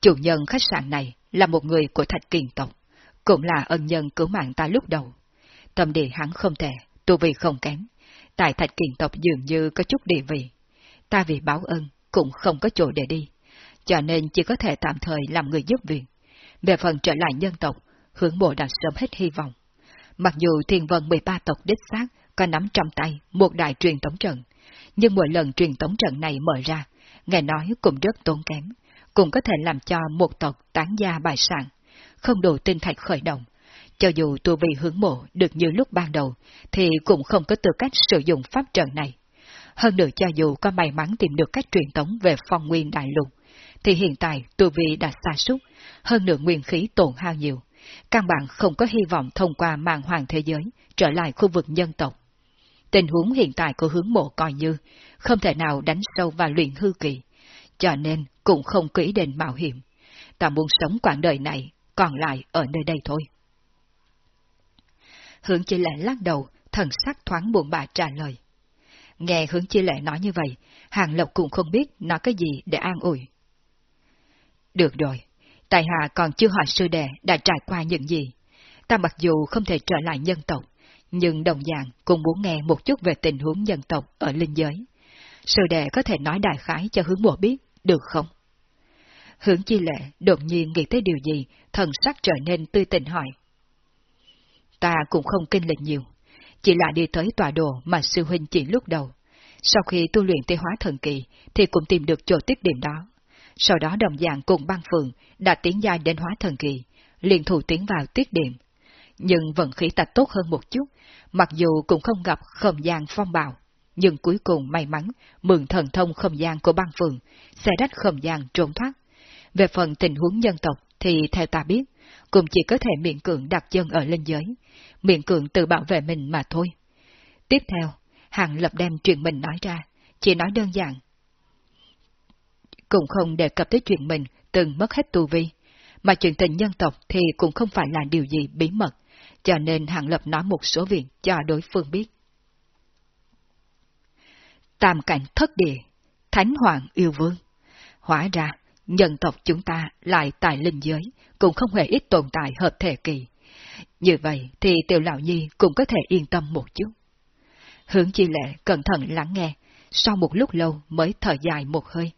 Chủ nhân khách sạn này là một người của thạch kiền tộc, cũng là ân nhân cứu mạng ta lúc đầu. Tâm địa hắn không thể, tu vi không kém, tại thạch kiền tộc dường như có chút địa vị. Ta vì báo ân, cũng không có chỗ để đi, cho nên chỉ có thể tạm thời làm người giúp việc. Về phần trở lại nhân tộc, hướng bộ đã sớm hết hy vọng. Mặc dù thiên vân 13 tộc đích xác có nắm trong tay một đại truyền tống trận, nhưng mỗi lần truyền tống trận này mở ra, nghe nói cũng rất tốn kém, cũng có thể làm cho một tộc tán gia bài sản, không đủ tinh thạch khởi động. Cho dù tu vi hướng mộ được như lúc ban đầu, thì cũng không có tư cách sử dụng pháp trận này. Hơn nữa cho dù có may mắn tìm được cách truyền tống về phong nguyên đại lục, thì hiện tại tu vi đã xa sút hơn nữa nguyên khí tổn hao nhiều. Căn bản không có hy vọng thông qua màn hoàng thế giới trở lại khu vực nhân tộc. Tình huống hiện tại của hướng mộ coi như không thể nào đánh sâu vào luyện hư kỳ, cho nên cũng không kỹ ý định mạo hiểm. Ta muốn sống quãng đời này, còn lại ở nơi đây thôi. Hướng chi lệ lắc đầu, thần sắc thoáng buồn bã trả lời. Nghe hướng chi lệ nói như vậy, Hàng Lộc cũng không biết nói cái gì để an ủi. Được rồi, Tài hạ còn chưa hỏi sư đệ đã trải qua những gì. Ta mặc dù không thể trở lại nhân tộc, nhưng đồng dạng cũng muốn nghe một chút về tình huống nhân tộc ở linh giới. Sư đệ có thể nói đại khái cho hướng mùa biết, được không? Hướng chi lệ đột nhiên nghĩ tới điều gì, thần sắc trở nên tươi tỉnh hỏi. Ta cũng không kinh lịch nhiều, chỉ là đi tới tòa đồ mà sư huynh chỉ lúc đầu. Sau khi tu luyện tiêu hóa thần kỳ, thì cũng tìm được chỗ tiết điểm đó. Sau đó đồng dạng cùng băng phường đã tiến giai đến hóa thần kỳ, liền thủ tiến vào tiết điểm. Nhưng vận khí ta tốt hơn một chút, mặc dù cũng không gặp không gian phong bào, nhưng cuối cùng may mắn mượn thần thông không gian của băng phường, xe rách không gian trốn thoát. Về phần tình huống nhân tộc thì theo ta biết, cũng chỉ có thể miệng cường đặt chân ở linh giới, miệng cường tự bảo vệ mình mà thôi. Tiếp theo, Hàng Lập đem chuyện mình nói ra, chỉ nói đơn giản. Cũng không đề cập tới chuyện mình từng mất hết tu vi, mà chuyện tình nhân tộc thì cũng không phải là điều gì bí mật, cho nên Hàng Lập nói một số việc cho đối phương biết. Tam cảnh thất địa, Thánh Hoàng yêu vương. Hóa ra, nhân tộc chúng ta lại tại linh giới, cũng không hề ít tồn tại hợp thể kỳ. Như vậy thì tiểu lão nhi cũng có thể yên tâm một chút. Hướng chi lệ cẩn thận lắng nghe, sau một lúc lâu mới thở dài một hơi.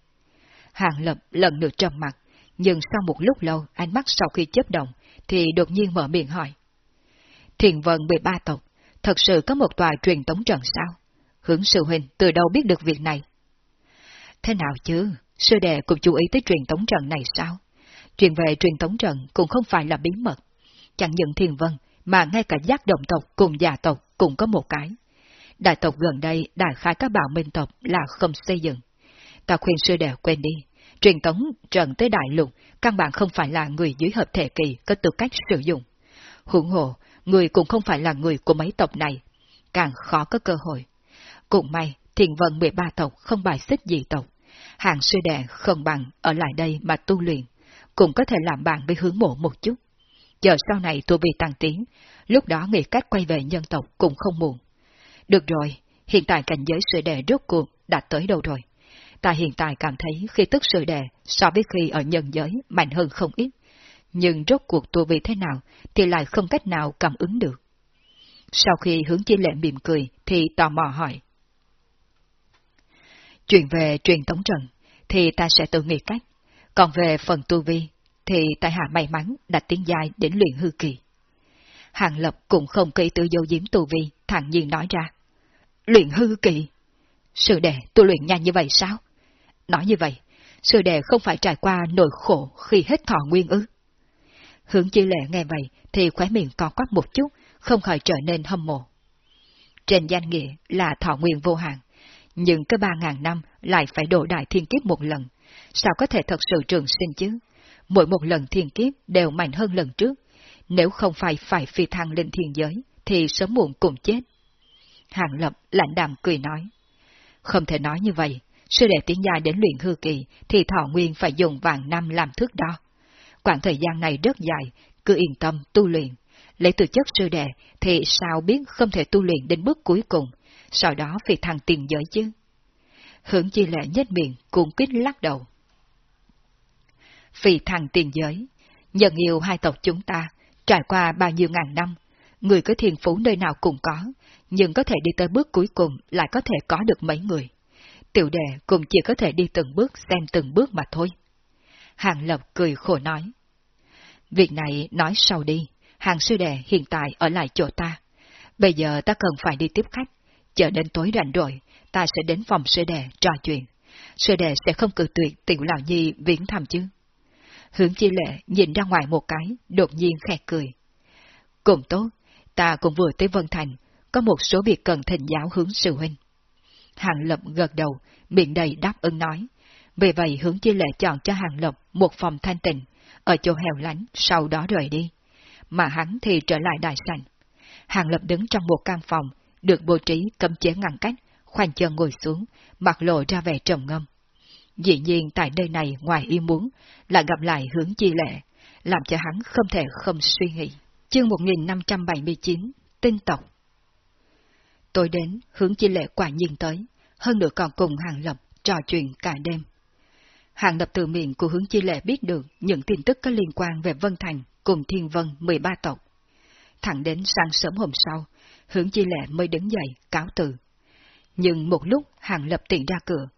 Hàng lập lần nữa trầm mặt, nhưng sau một lúc lâu ánh mắt sau khi chớp động, thì đột nhiên mở miệng hỏi. Thiền vân 13 tộc, thật sự có một tòa truyền tống trận sao? Hướng sư huynh từ đâu biết được việc này? Thế nào chứ, sư đệ cũng chú ý tới truyền tống trận này sao? Chuyện về truyền tống trận cũng không phải là bí mật. Chẳng những thiên vân, mà ngay cả giác động tộc cùng già tộc cũng có một cái. Đại tộc gần đây đại khái các bảo minh tộc là không xây dựng. Ta khuyên sư đệ quên đi, truyền tống trận tới đại lục, căn bản không phải là người dưới hợp thể kỳ có tư cách sử dụng. Hưởng hộ, người cũng không phải là người của mấy tộc này, càng khó có cơ hội. Cũng may, thiền vận 13 tộc không bài xích gì tộc. Hàng sư đệ không bằng ở lại đây mà tu luyện, cũng có thể làm bạn với hướng mộ một chút. Chờ sau này tu vi tăng tiến, lúc đó nghĩ cách quay về nhân tộc cũng không muộn. Được rồi, hiện tại cảnh giới sư đệ rốt cuộc đạt tới đâu rồi? Ta hiện tại cảm thấy khi tức sư đệ so với khi ở nhân giới mạnh hơn không ít. Nhưng rốt cuộc tu vi thế nào thì lại không cách nào cảm ứng được. Sau khi hướng chi lệ mỉm cười thì tò mò hỏi. Chuyện về truyền tống trận thì ta sẽ tự nghĩ cách. Còn về phần tu vi thì tại hạ may mắn đã tiến dài đến luyện hư kỳ. Hàng Lập cũng không kỹ tự dâu diếm tu vi, thẳng nhiên nói ra. Luyện hư kỳ? Sư đệ tu luyện nhanh như vậy sao? Nói như vậy, sư đệ không phải trải qua nỗi khổ khi hết thọ nguyên ư. Hướng chi lệ nghe vậy thì khóe miệng co quắp một chút, không khỏi trở nên hâm mộ. Trên danh nghĩa là thọ nguyên vô hạn, nhưng cứ ba ngàn năm lại phải đổ đại thiên kiếp một lần, sao có thể thật sự trường sinh chứ? Mỗi một lần thiên kiếp đều mạnh hơn lần trước, nếu không phải phải phi thăng lên thiên giới, thì sớm muộn cùng chết. Hàng Lập lạnh đàm cười nói. Không thể nói như vậy, sư đệ tiến gia đến luyện hư kỳ thì thọ nguyên phải dùng vàng năm làm thước đo. Quãng thời gian này rất dài, cứ yên tâm tu luyện. Lấy từ chất sư đệ thì sao biết không thể tu luyện đến bước cuối cùng, sau đó vì thằng tiền giới chứ. Hưởng chi lệ nhất miệng cũng quyết lắc đầu. Vì thằng tiền giới, nhận yêu hai tộc chúng ta, trải qua bao nhiêu ngàn năm, người có thiền phú nơi nào cũng có, nhưng có thể đi tới bước cuối cùng lại có thể có được mấy người. Tiểu đệ cũng chỉ có thể đi từng bước xem từng bước mà thôi. Hàng Lập cười khổ nói. Việc này nói sau đi, hàng sư đệ hiện tại ở lại chỗ ta. Bây giờ ta cần phải đi tiếp khách, chờ đến tối rảnh rồi, ta sẽ đến phòng sư đệ trò chuyện. Sư đệ sẽ không cử tuyệt tiểu lão nhi viễn thăm chứ. Hướng chi lệ nhìn ra ngoài một cái, đột nhiên khẽ cười. Cũng tốt, ta cũng vừa tới Vân Thành, có một số việc cần thỉnh giáo hướng sư huynh. Hàng Lập gật đầu, miệng đầy đáp ứng nói. Vì vậy hướng chi lệ chọn cho Hàng Lập một phòng thanh tịnh, ở chỗ hẻo lánh, sau đó rời đi. Mà hắn thì trở lại đại sảnh. Hàng Lập đứng trong một căn phòng, được bố trí cấm chế ngăn cách, khoanh chân ngồi xuống, mặt lộ ra vẻ trầm ngâm. Dĩ nhiên tại nơi này ngoài ý muốn, là gặp lại hướng chi lệ, làm cho hắn không thể không suy nghĩ. Chương 1579, Tinh tộc Tôi đến, hướng chi lệ quả nhiên tới, hơn nữa còn cùng Hàng Lập trò chuyện cả đêm. Hàng Lập từ miệng của hướng chi lệ biết được những tin tức có liên quan về Vân Thành cùng Thiên Vân 13 tộc. Thẳng đến sáng sớm hôm sau, hướng chi lệ mới đứng dậy, cáo từ. Nhưng một lúc Hàng Lập tiện ra cửa,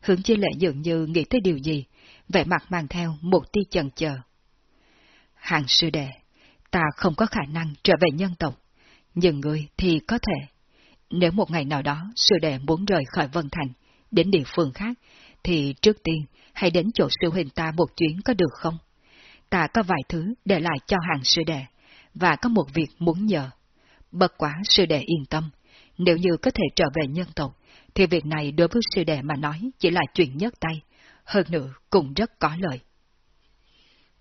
hướng chi lệ dường như nghĩ tới điều gì, vẻ mặt mang theo một tia chần chờ. Hàng sư đệ, ta không có khả năng trở về nhân tộc, nhưng người thì có thể. Nếu một ngày nào đó sư đệ muốn rời khỏi Vân Thành, đến địa phương khác, thì trước tiên hãy đến chỗ sư huynh ta một chuyến có được không? Ta có vài thứ để lại cho hàng sư đệ, và có một việc muốn nhờ. Bất quá sư đệ yên tâm, nếu như có thể trở về nhân tộc, thì việc này đối với sư đệ mà nói chỉ là chuyện nhất tay, hơn nữa cũng rất có lợi.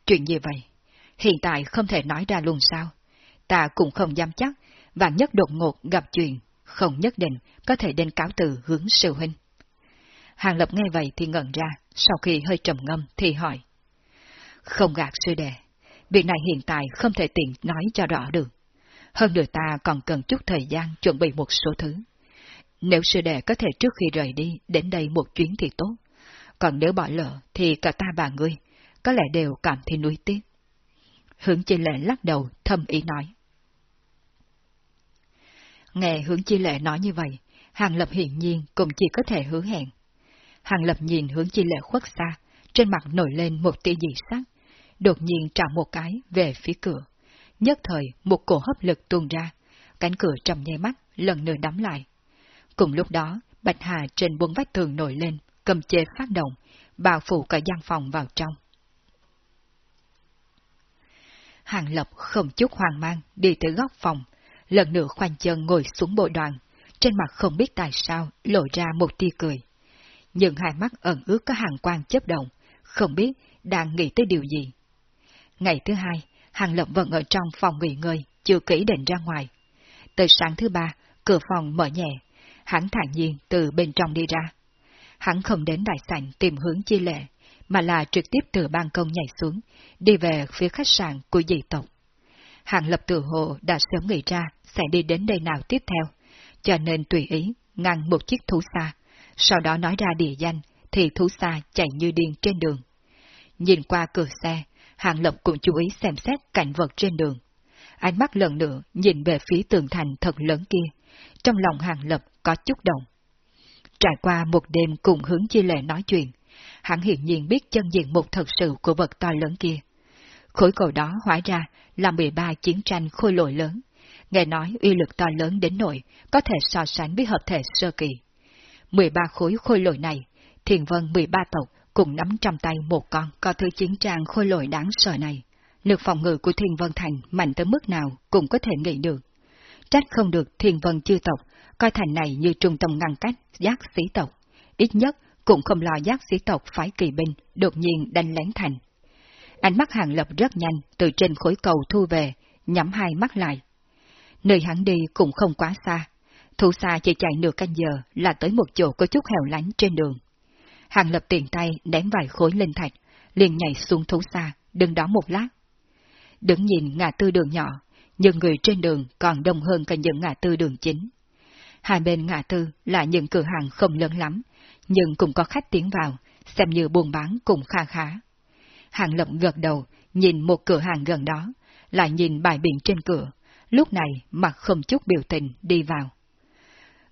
Chuyện gì vậy? Hiện tại không thể nói ra luôn sao? Ta cũng không dám chắc, và nhất đột ngột gặp chuyện, không nhất định có thể đến cáo từ hướng sư huynh. Hàng Lập nghe vậy thì ngẩn ra, sau khi hơi trầm ngâm thì hỏi. Không gạt sư đệ, việc này hiện tại không thể tiện nói cho rõ được. Hơn nữa ta còn cần chút thời gian chuẩn bị một số thứ. Nếu sư đệ có thể trước khi rời đi đến đây một chuyến thì tốt. Còn nếu bỏ lỡ thì cả ta và ngươi có lẽ đều cảm thấy nuối tiếc. Hướng chi lệ lắc đầu thâm ý nói. Nghe hướng chi lệ nói như vậy, Hàng Lập hiển nhiên cũng chỉ có thể hứa hẹn. Hàng Lập nhìn hướng chi lệ khuất xa, trên mặt nổi lên một tia dị sắc, đột nhiên trả một cái về phía cửa. Nhất thời một cổ hấp lực tuôn ra, cánh cửa trong nháy mắt lần nữa đóng lại. Cùng lúc đó, Bạch Hà trên buông vách tường nổi lên, cầm chế phát động, bao phủ cả gian phòng vào trong. Hàng Lập không chút hoang mang đi tới góc phòng, lần nữa khoanh chân ngồi xuống bộ đoàn, trên mặt không biết tại sao lộ ra một tia cười. Nhưng hai mắt ẩn ướt có hàng quang chấp động, không biết đang nghĩ tới điều gì. Ngày thứ hai, Hàng Lập vẫn ở trong phòng nghỉ ngơi, chưa kỹ định ra ngoài. Tới sáng thứ ba, cửa phòng mở nhẹ, hắn thản nhiên từ bên trong đi ra. Hắn không đến đại sảnh tìm hướng chi lệ, mà là trực tiếp từ ban công nhảy xuống, đi về phía khách sạn của dị tộc. Hàng lập tự hồ đã sớm nghĩ ra sẽ đi đến đây nào tiếp theo, cho nên tùy ý ngăn một chiếc thú xa, sau đó nói ra địa danh thì thú xa chạy như điên trên đường. Nhìn qua cửa xe, Hàng Lập cũng chú ý xem xét cảnh vật trên đường. Ánh mắt lần nữa nhìn về phía tường thành thật lớn kia, trong lòng Hàng Lập có chút động. Trải qua một đêm cùng hướng chi lệ nói chuyện, hắn hiển nhiên biết chân diện mục thật sự của vật to lớn kia. Khối cầu đó hóa ra là 13 chiến tranh khôi lội lớn, nghe nói uy lực to lớn đến nỗi có thể so sánh với hợp thể sơ kỳ. 13 khối khôi lội này, thiền vân 13 tộc cùng nắm trong tay một con có thứ chiến trang khôi lội đáng sợ này. Lực phòng ngự của thiền vân thành mạnh tới mức nào cũng có thể nghĩ được. Trách không được thiền vân chư tộc, coi thành này như trung tâm ngăn cách giác sĩ tộc. Ít nhất cũng không lo giác sĩ tộc phái kỳ binh đột nhiên đánh lén thành. Ánh mắt hàng lập rất nhanh từ trên khối cầu thu về, nhắm hai mắt lại. Nơi hắn đi cũng không quá xa, thủ xa chỉ chạy nửa canh giờ là tới một chỗ có chút hẻo lánh trên đường. Hàng lập tiền tay ném vài khối lên thạch, liền nhảy xuống thú xa, đứng đó một lát. Đứng nhìn ngã tư đường nhỏ, nhưng người trên đường còn đông hơn cả những ngã tư đường chính. Hai bên ngã tư là những cửa hàng không lớn lắm, nhưng cũng có khách tiến vào, xem như buôn bán cũng kha khá. Hàng Lập gật đầu, nhìn một cửa hàng gần đó, lại nhìn bài biển trên cửa, lúc này mặt không chút biểu tình đi vào.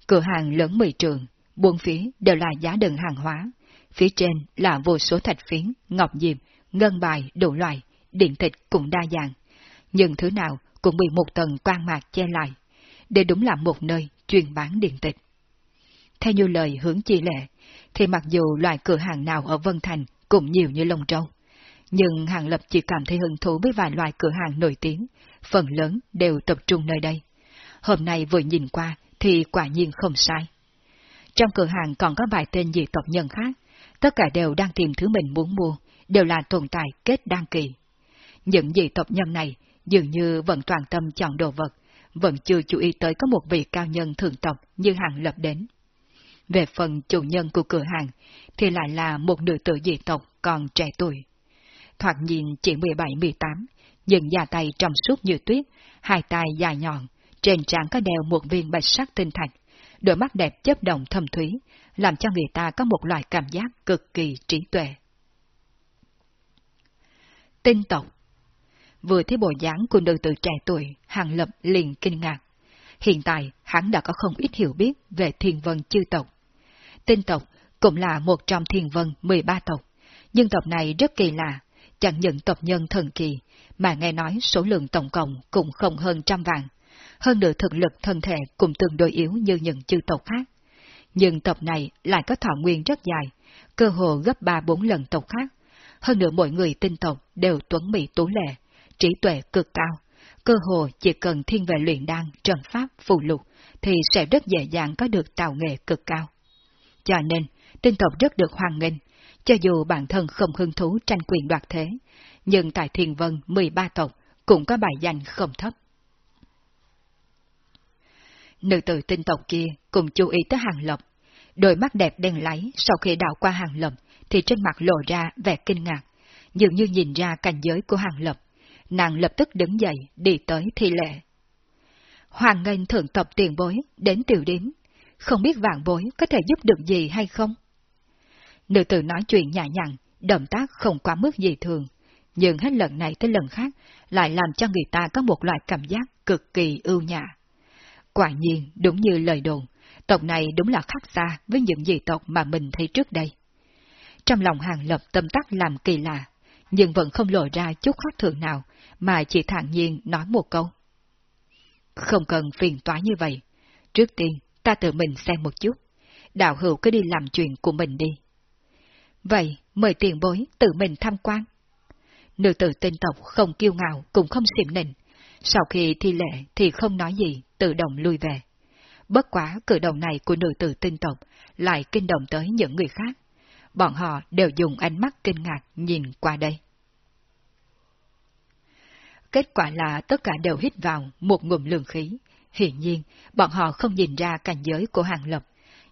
Cửa hàng lớn mười trường, buôn phía đều là giá đựng hàng hóa, phía trên là vô số thạch phiến, ngọc diệp, ngân bài, đủ loại, điện thịt cũng đa dạng, nhưng thứ nào cũng bị một tầng quan mạc che lại. Đây đúng là một nơi chuyên bán điện tịch. Theo như lời hướng chi lệ, thì mặc dù loại cửa hàng nào ở Vân Thành cũng nhiều như lông trâu, nhưng Hàng Lập chỉ cảm thấy hứng thú với vài loại cửa hàng nổi tiếng, phần lớn đều tập trung nơi đây. Hôm nay vừa nhìn qua thì quả nhiên không sai. Trong cửa hàng còn có vài tên dị tộc nhân khác, tất cả đều đang tìm thứ mình muốn mua, đều là tồn tại kết đăng kỳ. Những dị tộc nhân này dường như vẫn toàn tâm chọn đồ vật, vẫn chưa chú ý tới có một vị cao nhân thường tộc như Hàng Lập đến. Về phần chủ nhân của cửa hàng, thì lại là một nữ tử dị tộc còn trẻ tuổi. Thoạt nhìn chỉ 17-18, nhưng da tay trong suốt như tuyết, hai tay dài nhọn, trên trán có đeo một viên bạch sắc tinh thạch, đôi mắt đẹp chấp động thâm thúy, làm cho người ta có một loại cảm giác cực kỳ trí tuệ. Tinh tộc Vừa thấy bộ dáng của nữ tử trẻ tuổi, Hàng Lập liền kinh ngạc. Hiện tại, hắn đã có không ít hiểu biết về thiên vân chư tộc. Tinh tộc cũng là một trong thiên vân 13 tộc, nhưng tộc này rất kỳ lạ, chẳng những tộc nhân thần kỳ, mà nghe nói số lượng tổng cộng cũng không hơn trăm vạn. Hơn nữa thực lực thân thể cũng tương đối yếu như những chư tộc khác. Nhưng tộc này lại có thọ nguyên rất dài, cơ hồ gấp 3-4 lần tộc khác. Hơn nữa mọi người tinh tộc đều tuấn mỹ tú lệ, trí tuệ cực cao. Cơ hồ chỉ cần thiên về luyện đan, trần pháp, phù lục, thì sẽ rất dễ dàng có được tạo nghệ cực cao. Cho nên, tinh tộc rất được hoan nghênh, cho dù bản thân không hứng thú tranh quyền đoạt thế, nhưng tại Thiền Vân 13 tộc cũng có bài danh không thấp. Nữ tử tinh tộc kia cũng chú ý tới hàng lập. Đôi mắt đẹp đen láy sau khi đảo qua hàng lập thì trên mặt lộ ra vẻ kinh ngạc, dường như nhìn ra cảnh giới của hàng lập. Nàng lập tức đứng dậy đi tới thi lệ. Hoàng ngân thượng tập tiền bối đến tiểu điếm, không biết vạn bối có thể giúp được gì hay không? Nữ tử nói chuyện nhã nhặn, động tác không quá mức gì thường, nhưng hết lần này tới lần khác lại làm cho người ta có một loại cảm giác cực kỳ ưu nhã. Quả nhiên, đúng như lời đồn, tộc này đúng là khác xa với những dị tộc mà mình thấy trước đây. Trong lòng hàng lập tâm tắc làm kỳ lạ, nhưng vẫn không lộ ra chút khác thường nào, mà chỉ thản nhiên nói một câu. Không cần phiền toái như vậy. Trước tiên, ta tự mình xem một chút. Đạo hữu cứ đi làm chuyện của mình đi. Vậy, mời tiền bối tự mình tham quan. Nữ tử tinh tộc không kiêu ngạo cũng không xỉm nịnh. Sau khi thi lệ thì không nói gì, tự động lui về. Bất quá cử động này của nữ tử tinh tộc lại kinh động tới những người khác. Bọn họ đều dùng ánh mắt kinh ngạc nhìn qua đây. Kết quả là tất cả đều hít vào một ngụm lượng khí. Hiển nhiên, bọn họ không nhìn ra cảnh giới của hàng lập.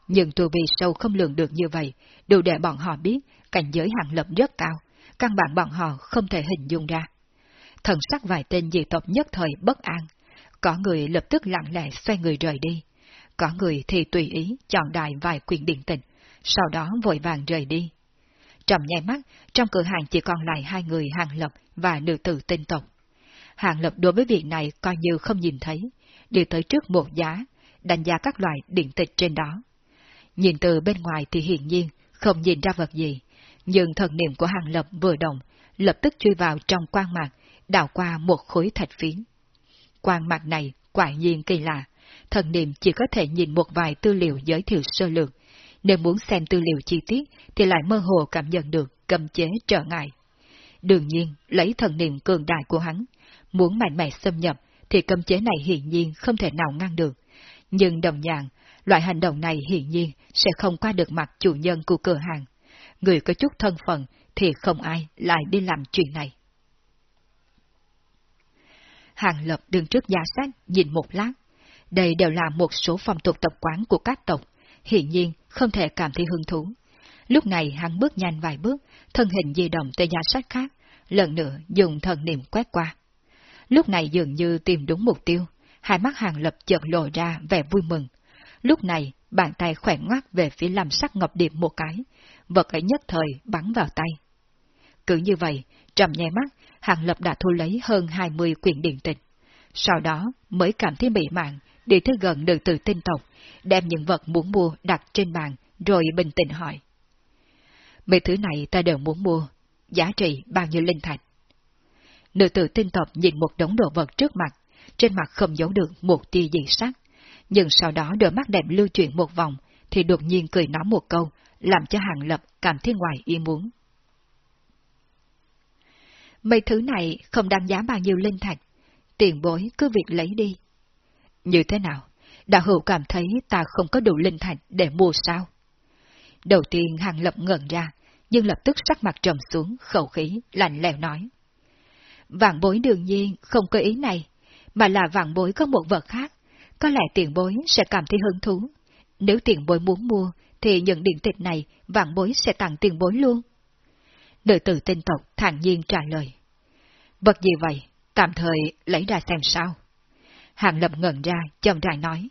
Nhưng tu vi sâu không lường được như vậy, đủ để bọn họ biết cảnh giới hàng lập rất cao, căn bản bọn họ không thể hình dung ra. Thần sắc vài tên dị tộc nhất thời bất an, có người lập tức lặng lẽ xoay người rời đi, có người thì tùy ý chọn đại vài quyền điện tịch, sau đó vội vàng rời đi. Trầm nhai mắt, trong cửa hàng chỉ còn lại hai người hàng lập và nữ tử tinh tộc. Hàng lập đối với việc này coi như không nhìn thấy, đi tới trước một giá, đánh giá các loại điện tịch trên đó. Nhìn từ bên ngoài thì hiển nhiên không nhìn ra vật gì, nhưng thần niệm của hàng lập vừa động, lập tức truy vào trong quan mạc, đào qua một khối thạch phiến. Quan mặt này quả nhiên kỳ lạ, thần niệm chỉ có thể nhìn một vài tư liệu giới thiệu sơ lược, nếu muốn xem tư liệu chi tiết thì lại mơ hồ cảm nhận được cầm chế trở ngại. Đương nhiên, lấy thần niệm cường đại của hắn, muốn mạnh mẽ xâm nhập thì cầm chế này hiển nhiên không thể nào ngăn được. Nhưng đồng dạng, loại hành động này hiển nhiên sẽ không qua được mặt chủ nhân của cửa hàng. Người có chút thân phận thì không ai lại đi làm chuyện này. Hàng Lập đứng trước giá sách nhìn một lát. Đây đều là một số phong tục tập quán của các tộc, hiển nhiên không thể cảm thấy hứng thú. Lúc này hắn bước nhanh vài bước, thân hình di động tới giá sách khác, lần nữa dùng thần niệm quét qua. Lúc này dường như tìm đúng mục tiêu, hai mắt hàng lập chợt lộ ra vẻ vui mừng. Lúc này, bàn tay khỏe ngoắt về phía làm sắc ngọc điệp một cái, vật ấy nhất thời bắn vào tay. Cứ như vậy, trầm nhẹ mắt, hàng lập đã thu lấy hơn 20 quyển điện tịch. Sau đó mới cảm thấy bị mạng, đi tới gần nữ tử tinh tộc, đem những vật muốn mua đặt trên bàn, rồi bình tĩnh hỏi. Mấy thứ này ta đều muốn mua, giá trị bao nhiêu linh thạch? Nữ tử tinh tộc nhìn một đống đồ vật trước mặt, trên mặt không giấu được một tia dị sắc, nhưng sau đó đôi mắt đẹp lưu chuyển một vòng, thì đột nhiên cười nói một câu, làm cho Hàng Lập cảm thấy ngoài ý muốn. Mấy thứ này không đáng giá bao nhiêu linh thạch, tiền bối cứ việc lấy đi. Như thế nào? Đạo hữu cảm thấy ta không có đủ linh thạch để mua sao? Đầu tiên Hàng Lập ngẩn ra, nhưng lập tức sắc mặt trầm xuống, khẩu khí, lạnh lẽo nói. Vạn bối đương nhiên không có ý này, mà là vạn bối có một vật khác, có lẽ tiền bối sẽ cảm thấy hứng thú. Nếu tiền bối muốn mua, thì những điện tịch này vạn bối sẽ tặng tiền bối luôn. Nữ tử tinh tộc thản nhiên trả lời. Vật gì vậy? Tạm thời lấy ra xem sao. Hàng lập ngẩn ra, chậm rãi nói.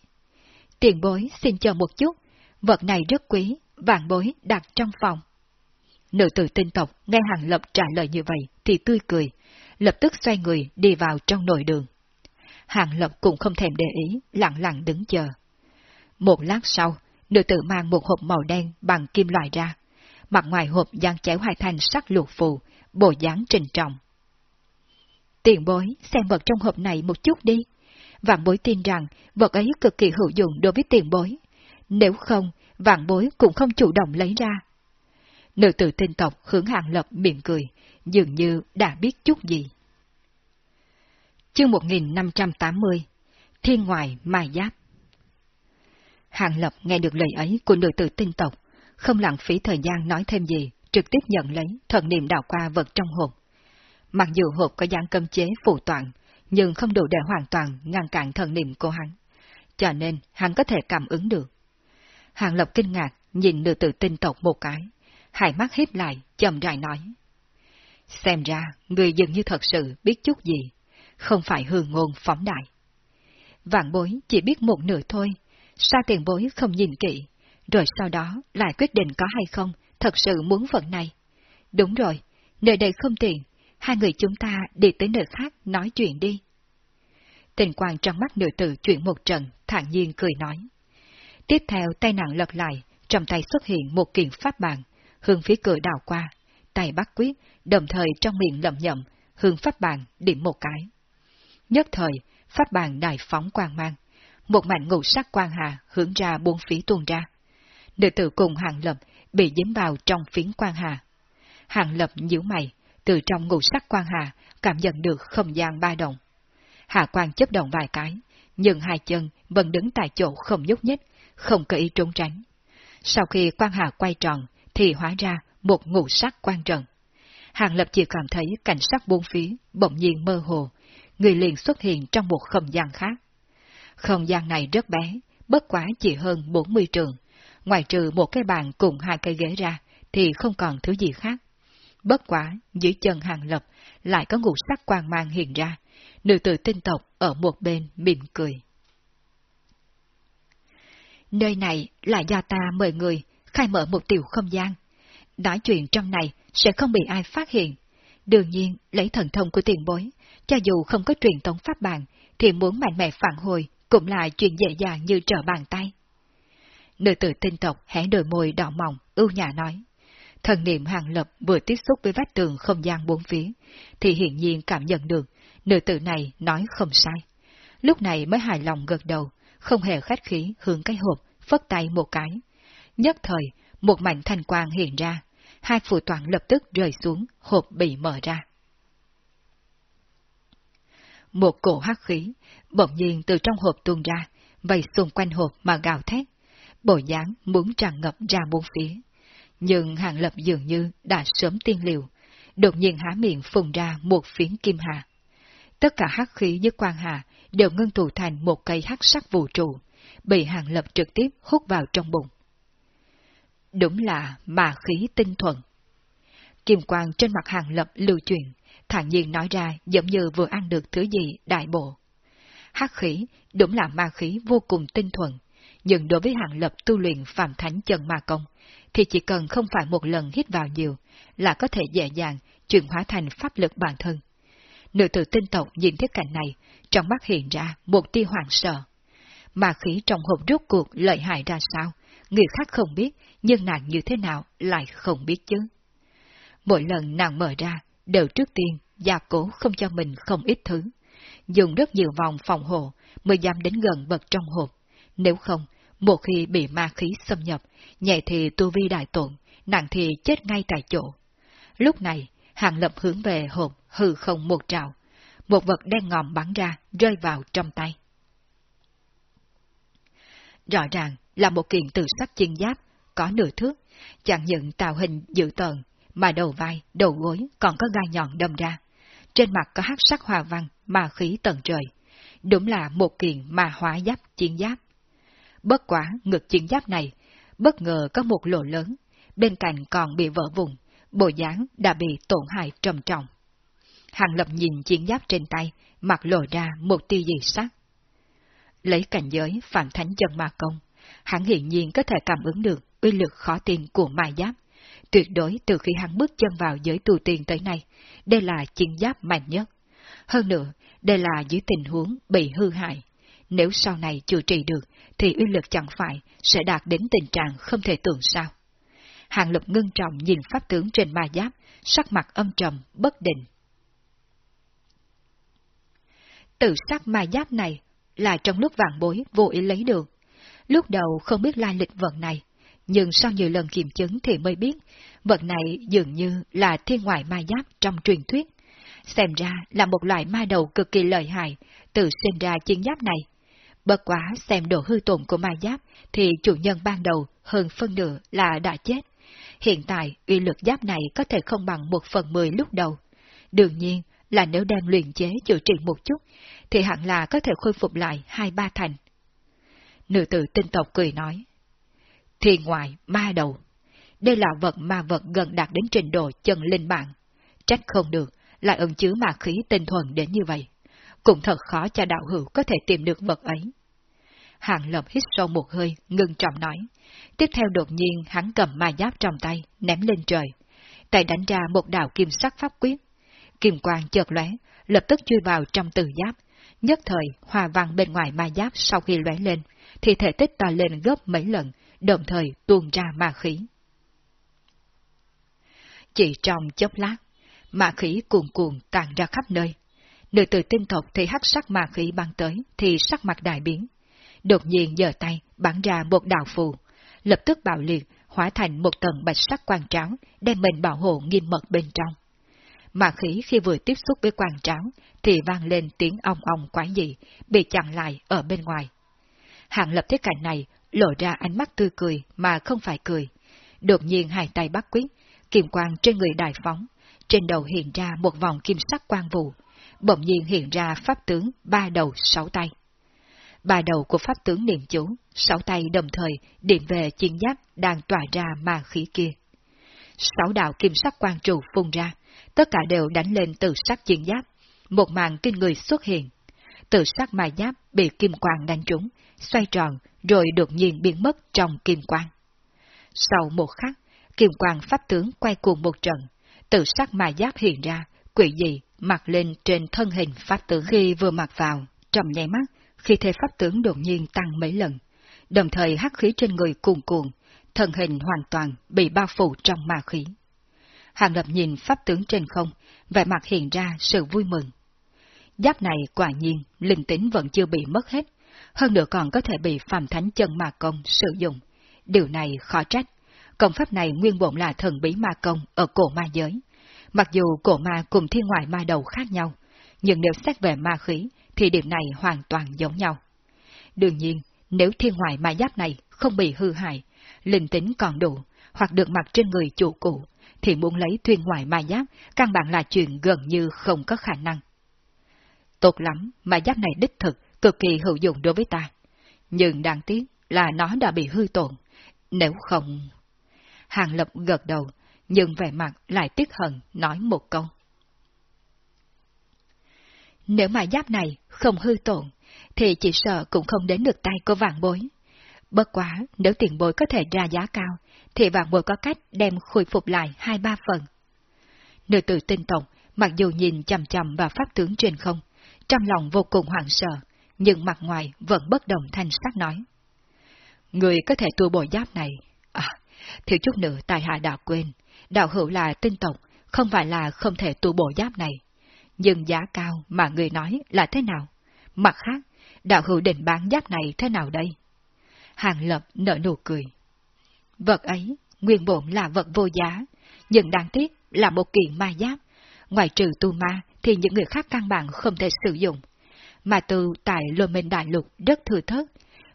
Tiền bối xin chờ một chút, vật này rất quý, vạn bối đặt trong phòng. Nữ tử tinh tộc nghe hàng lập trả lời như vậy thì tươi cười, lập tức xoay người đi vào trong nội đường. Hàng lập cũng không thèm để ý, lặng lặng đứng chờ. Một lát sau, nữ tử mang một hộp màu đen bằng kim loại ra. Mặt ngoài hộp dán chéo hai thanh sắc lục phù, bộ dáng trình trọng. Tiền bối, xem vật trong hộp này một chút đi. Vạn bối tin rằng vật ấy cực kỳ hữu dụng đối với tiền bối. Nếu không, vạn bối cũng không chủ động lấy ra. Nữ tử tinh tộc hướng hàng lập miệng cười, dường như đã biết chút gì. Chương 1580 Thiên ngoại mai giáp Hàng Lập nghe được lời ấy của nữ tử tinh tộc, không lãng phí thời gian nói thêm gì, trực tiếp nhận lấy thần niệm đào qua vật trong hộp. Mặc dù hộp có gian cấm chế phụ toàn, nhưng không đủ để hoàn toàn ngăn cản thần niệm của hắn, cho nên hắn có thể cảm ứng được. Hàng Lập kinh ngạc nhìn nữ tử tinh tộc một cái, hai mắt híp lại, chậm rãi nói. Xem ra, người dường như thật sự biết chút gì, không phải hư ngôn phóng đại. Vạn bối chỉ biết một nửa thôi, sao tiền bối không nhìn kỹ, rồi sau đó lại quyết định có hay không thật sự muốn phận này. Đúng rồi, nơi đây không tiện, hai người chúng ta đi tới nơi khác nói chuyện đi. Tình quang trong mắt nữ tử chuyển một trận, thản nhiên cười nói. Tiếp theo tay nàng lật lại, trong tay xuất hiện một kiện pháp bàn, hướng phía cửa đào qua, tay bắt quyết, đồng thời trong miệng lẩm nhẩm, hướng pháp bàn điểm một cái. Nhất thời, pháp bàn đại phóng quang mang, một mảnh ngũ sắc quang hà hướng ra bốn phía tuôn ra đệ tử cùng hàng lập bị dính vào trong phiến quan hà. Hàng lập nhíu mày, từ trong ngũ sắc quan hà, cảm nhận được không gian ba động. Hạ quan chấp động vài cái, nhưng hai chân vẫn đứng tại chỗ không nhúc nhích, không có ý trốn tránh. Sau khi quan hà quay tròn, thì hóa ra một ngũ sắc quan trần. Hàng lập chỉ cảm thấy cảnh sắc bốn phía, bỗng nhiên mơ hồ, người liền xuất hiện trong một không gian khác. Không gian này rất bé, bất quá chỉ hơn 40 trường, ngoài trừ một cái bàn cùng hai cây ghế ra, thì không còn thứ gì khác. Bất quá, dưới chân hàng lập lại có ngũ sắc quang mang hiện ra, nữ tử tinh tộc ở một bên mỉm cười. Nơi này là do ta mời người khai mở một tiểu không gian. Nói chuyện trong này sẽ không bị ai phát hiện. Đương nhiên, lấy thần thông của tiền bối, cho dù không có truyền tống pháp bàn, thì muốn mạnh mẽ phản hồi cũng là chuyện dễ dàng như trở bàn tay. Nữ tử tinh tộc hé đôi môi đỏ mỏng, ưu nhã nói. Thần niệm hàng lập vừa tiếp xúc với vách tường không gian bốn phía, thì hiển nhiên cảm nhận được, nữ tử này nói không sai. Lúc này mới hài lòng gật đầu, không hề khách khí hướng cái hộp, phất tay một cái. Nhất thời, một mảnh thanh quang hiện ra, hai phù toàn lập tức rơi xuống, hộp bị mở ra. Một cổ hắc khí, bỗng nhiên từ trong hộp tuôn ra, vầy xung quanh hộp mà gào thét. Bộ dáng muốn tràn ngập ra bốn phía. Nhưng hàng lập dường như đã sớm tiên liều, đột nhiên há miệng phùng ra một phiến kim hà. Tất cả hắc khí dưới quang hà đều ngưng tụ thành một cây hắc sắc vũ trụ, bị hàng lập trực tiếp hút vào trong bụng. Đúng là mà khí tinh thuần. Kim quang trên mặt hàng lập lưu chuyển, thản nhiên nói ra giống như vừa ăn được thứ gì đại bộ. Hắc khí đúng là ma khí vô cùng tinh thuần, nhưng đối với hạng lập tu luyện phạm thánh chân ma công, thì chỉ cần không phải một lần hít vào nhiều, là có thể dễ dàng chuyển hóa thành pháp lực bản thân. Nữ tử tinh tộc nhìn thấy cảnh này, trong mắt hiện ra một tia hoàng sợ. mà khí trong hộp rốt cuộc lợi hại ra sao, người khác không biết, nhưng nàng như thế nào lại không biết chứ. Mỗi lần nàng mở ra, đều trước tiên gia cố không cho mình không ít thứ. Dùng rất nhiều vòng phòng hộ mới dám đến gần bậc trong hộp. Nếu không, một khi bị ma khí xâm nhập, nhẹ thì tu vi đại tổn, nặng thì chết ngay tại chỗ. Lúc này, hàng lập hướng về hộp hư không một trào. Một vật đen ngòm bắn ra, rơi vào trong tay. Rõ ràng là một kiện từ sắc chiên giáp, có nửa thước, chẳng những tạo hình dự tợn, mà đầu vai, đầu gối còn có gai nhọn đâm ra. Trên mặt có hắc sắc hòa văn, ma khí tận trời. Đúng là một kiện ma hóa giáp chiến giáp. Bất quá ngực chiến giáp này, bất ngờ có một lỗ lớn, bên cạnh còn bị vỡ vùng, bộ dáng đã bị tổn hại trầm trọng. Hàng lập nhìn chiến giáp trên tay, mặt lộ ra một tia dị sắc. Lấy cảnh giới phạm thánh chân ma công, hắn hiện nhiên có thể cảm ứng được uy lực khó tin của ma giáp, Tuyệt đối từ khi hắn bước chân vào giới tu tiên tới nay, đây là chiến giáp mạnh nhất. Hơn nữa, đây là dưới tình huống bị hư hại. Nếu sau này chữa trị được, thì uy lực chẳng phải sẽ đạt đến tình trạng không thể tưởng sao. Hàng lập ngưng trọng nhìn pháp tướng trên ma giáp, sắc mặt âm trầm, bất định. Tự sắc ma giáp này là trong lúc vàng bối vô ý lấy được. Lúc đầu không biết lai lịch vận này, nhưng sau nhiều lần kiểm chứng thì mới biết, vật này dường như là thiên ngoại ma giáp trong truyền thuyết. Xem ra là một loại ma đầu cực kỳ lợi hại, từ sinh ra chiến giáp này. Bất quá xem độ hư tổn của ma giáp thì chủ nhân ban đầu hơn phân nửa là đã chết. Hiện tại uy lực giáp này có thể không bằng một phần mười lúc đầu. Đương nhiên là nếu đem luyện chế chữa trị một chút, thì hẳn là có thể khôi phục lại hai ba thành. Nữ tử tinh tộc cười nói thì ngoại ma đầu. Đây là vật ma vật gần đạt đến trình độ chân linh bản. Trách không được, lại ẩn chứa ma khí tinh thuần đến như vậy. Cũng thật khó cho đạo hữu có thể tìm được vật ấy. Hàng Lập hít sâu một hơi, ngừng trọng nói. Tiếp theo đột nhiên hắn cầm ma giáp trong tay, ném lên trời. Tay đánh ra một đạo kim sắc pháp quyết. Kim quang chợt lóe, lập tức chui vào trong từ giáp. Nhất thời, hòa văn bên ngoài ma giáp sau khi lóe lên, thì thể tích to lên gấp mấy lần, đồng thời tuôn ra ma khí. Chỉ trong chốc lát, ma khí cuồn cuộn tàn ra khắp nơi. Nữ tử tinh tộc thấy hắc sắc ma khí băng tới thì sắc mặt đại biến. Đột nhiên giơ tay bắn ra một đạo phù, lập tức bạo liệt, hóa thành một tầng bạch sắc quang tráo, đem mình bảo hộ nghiêm mật bên trong. Mà khí khi vừa tiếp xúc với quang tráo, thì vang lên tiếng ong ong quái dị, bị chặn lại ở bên ngoài. Hàng lập thấy cảnh này, lộ ra ánh mắt tươi cười mà không phải cười. Đột nhiên hai tay bắt quyết, kim quang trên người đại phóng, trên đầu hiện ra một vòng kim sắc quang vụ, bỗng nhiên hiện ra pháp tướng ba đầu sáu tay. Ba đầu của pháp tướng niệm chú, sáu tay đồng thời điểm về chiến giáp đang tỏa ra ma khí kia. Sáu đạo kim sắc quang trụ phun ra, tất cả đều đánh lên từ sắc chiến giáp, một màn kinh người xuất hiện. Từ sắc ma giáp bị kim quang đánh trúng, xoay tròn rồi đột nhiên biến mất trong kim quang. Sau một khắc, kim quang pháp tướng quay cuồng một trận, từ sắc ma giáp hiện ra, quỷ dị mặc lên trên thân hình pháp tướng khi vừa mặc vào, trong nháy mắt, khi thế pháp tướng đột nhiên tăng mấy lần, đồng thời hắc khí trên người cuồn cuộn, thân hình hoàn toàn bị bao phủ trong ma khí. Hàng lập nhìn pháp tướng trên không, vẻ mặt hiện ra sự vui mừng. Giáp này quả nhiên, linh tính vẫn chưa bị mất hết, hơn nữa còn có thể bị phàm thánh chân ma công sử dụng. Điều này khó trách. Công pháp này nguyên bổn là thần bí ma công ở cổ ma giới. Mặc dù cổ ma cùng thiên ngoại ma đầu khác nhau, nhưng nếu xét về ma khí, thì điểm này hoàn toàn giống nhau. Đương nhiên, nếu thiên ngoại ma giáp này không bị hư hại, linh tính còn đủ, hoặc được mặc trên người chủ cụ, thì muốn lấy thiên ngoại ma giáp căn bản là chuyện gần như không có khả năng. Tốt lắm, ma giáp này đích thực, cực kỳ hữu dụng đối với ta. Nhưng đáng tiếc là nó đã bị hư tổn. Nếu không... Hàng Lập gật đầu, nhưng vẻ mặt lại tiếc hận nói một câu. Nếu mà giáp này không hư tổn, thì chỉ sợ cũng không đến được tay của vạn bối. Bất quá, nếu tiền bối có thể ra giá cao, thì vạn bối có cách đem khôi phục lại hai ba phần. Nữ tử tinh tổng, mặc dù nhìn chầm chầm vào pháp tướng trên không, trong lòng vô cùng hoảng sợ, nhưng mặt ngoài vẫn bất đồng thanh sắc nói. Người có thể tu bồi giáp này. À, thiếu chút nữa tài hạ đã quên, đạo hữu là tinh tộc, không phải là không thể tu bổ giáp này. Nhưng giá cao mà người nói là thế nào? Mặt khác, đạo hữu định bán giáp này thế nào đây? Hàng Lập nở nụ cười. Vật ấy, nguyên bổn là vật vô giá, nhưng đáng tiếc là một kiện ma giáp. Ngoài trừ tu ma, thì những người khác căn bản không thể sử dụng. Mà từ tại lô minh đại lục rất thừa thớt.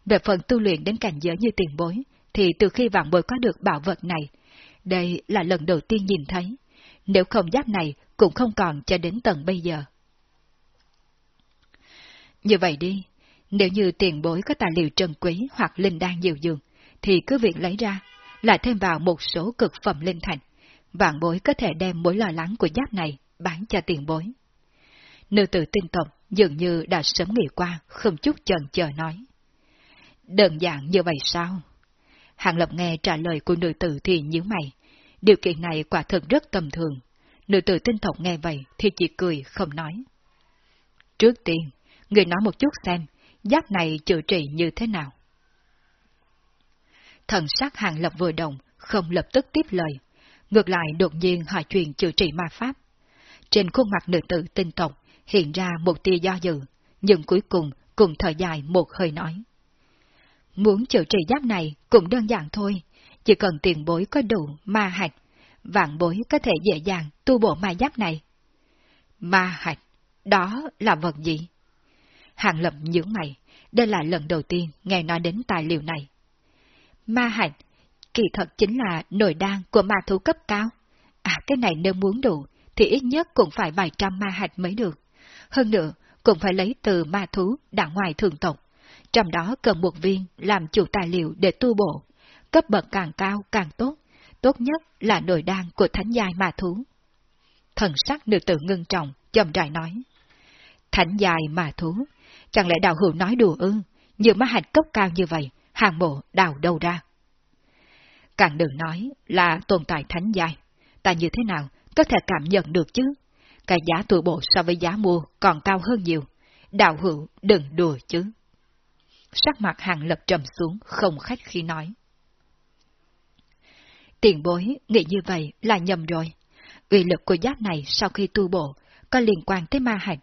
Về phần tu luyện đến cảnh giới như tiền bối, thì từ khi vạn bối có được bảo vật này, đây là lần đầu tiên nhìn thấy. Nếu không giáp này cũng không còn cho đến tận bây giờ. Như vậy đi, nếu như tiền bối có tài liệu trân quý hoặc linh đan nhiều dường, thì cứ việc lấy ra, lại thêm vào một số cực phẩm linh thành. Vạn bối có thể đem mối lo lắng của giáp này bán cho tiền bối. Nữ tử tinh tộc dường như đã sớm nghĩ qua, không chút chần chờ nói. Đơn giản như vậy sao? Hàng Lập nghe trả lời của nữ tử thì nhíu mày. Điều kiện này quả thật rất tầm thường. Nữ tử tinh tộc nghe vậy thì chỉ cười không nói. Trước tiên, người nói một chút xem, giáp này chữa trị như thế nào? Thần sắc Hàng Lập vừa động, không lập tức tiếp lời. Ngược lại đột nhiên hỏi chuyện chữa trị ma pháp. Trên khuôn mặt nữ tử tinh tộc hiện ra một tia do dự, nhưng cuối cùng cùng thở dài một hơi nói. Muốn chữa trị giáp này cũng đơn giản thôi, chỉ cần tiền bối có đủ ma hạch, vạn bối có thể dễ dàng tu bộ ma giáp này. Ma hạch, đó là vật gì? Hàng lập nhướng mày, đây là lần đầu tiên nghe nói đến tài liệu này. Ma hạch, kỳ thật chính là nồi đan của ma thú cấp cao. À cái này nếu muốn đủ, thì ít nhất cũng phải vài trăm ma hạch mới được. Hơn nữa, cũng phải lấy từ ma thú đã ngoài thường tộc. Trong đó cần một viên làm chủ tài liệu để tu bổ. Cấp bậc càng cao càng tốt. Tốt nhất là nội đan của thánh giai ma thú. Thần sắc nữ tử ngưng trọng, chậm rãi nói. Thánh giai ma thú, chẳng lẽ đạo hữu nói đùa ư? Nhiều ma hạch cấp cao như vậy, hàng bộ đào đâu ra? Càng đừng nói là tồn tại thánh giai. Ta như thế nào có thể cảm nhận được chứ? Cái giá tu bộ so với giá mua còn cao hơn nhiều. Đạo hữu đừng đùa chứ. Sắc mặt hàng lập trầm xuống, không khách khi nói. Tiền bối nghĩ như vậy là nhầm rồi. Uy lực của giáp này sau khi tu bộ có liên quan tới ma hạch.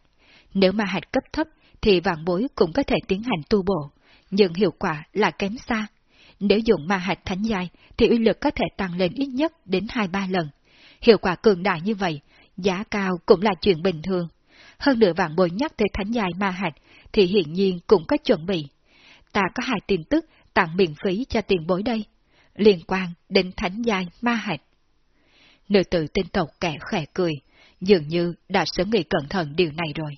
Nếu ma hạch cấp thấp thì vạn bối cũng có thể tiến hành tu bộ, nhưng hiệu quả là kém xa. nếu dùng ma hạch thánh giai thì uy lực có thể tăng lên ít nhất đến 2-3 lần. Hiệu quả cường đại như vậy, giá cao cũng là chuyện bình thường. Hơn nữa vạn bối nhắc tới thánh giai ma hạch thì hiển nhiên cũng có chuẩn bị. Ta có hai tin tức tặng miễn phí cho tiền bối đây, liên quan đến thánh giai ma hạch. Nữ tử tinh tộc kẻ khẽ cười, dường như đã sớm nghĩ cẩn thận điều này rồi.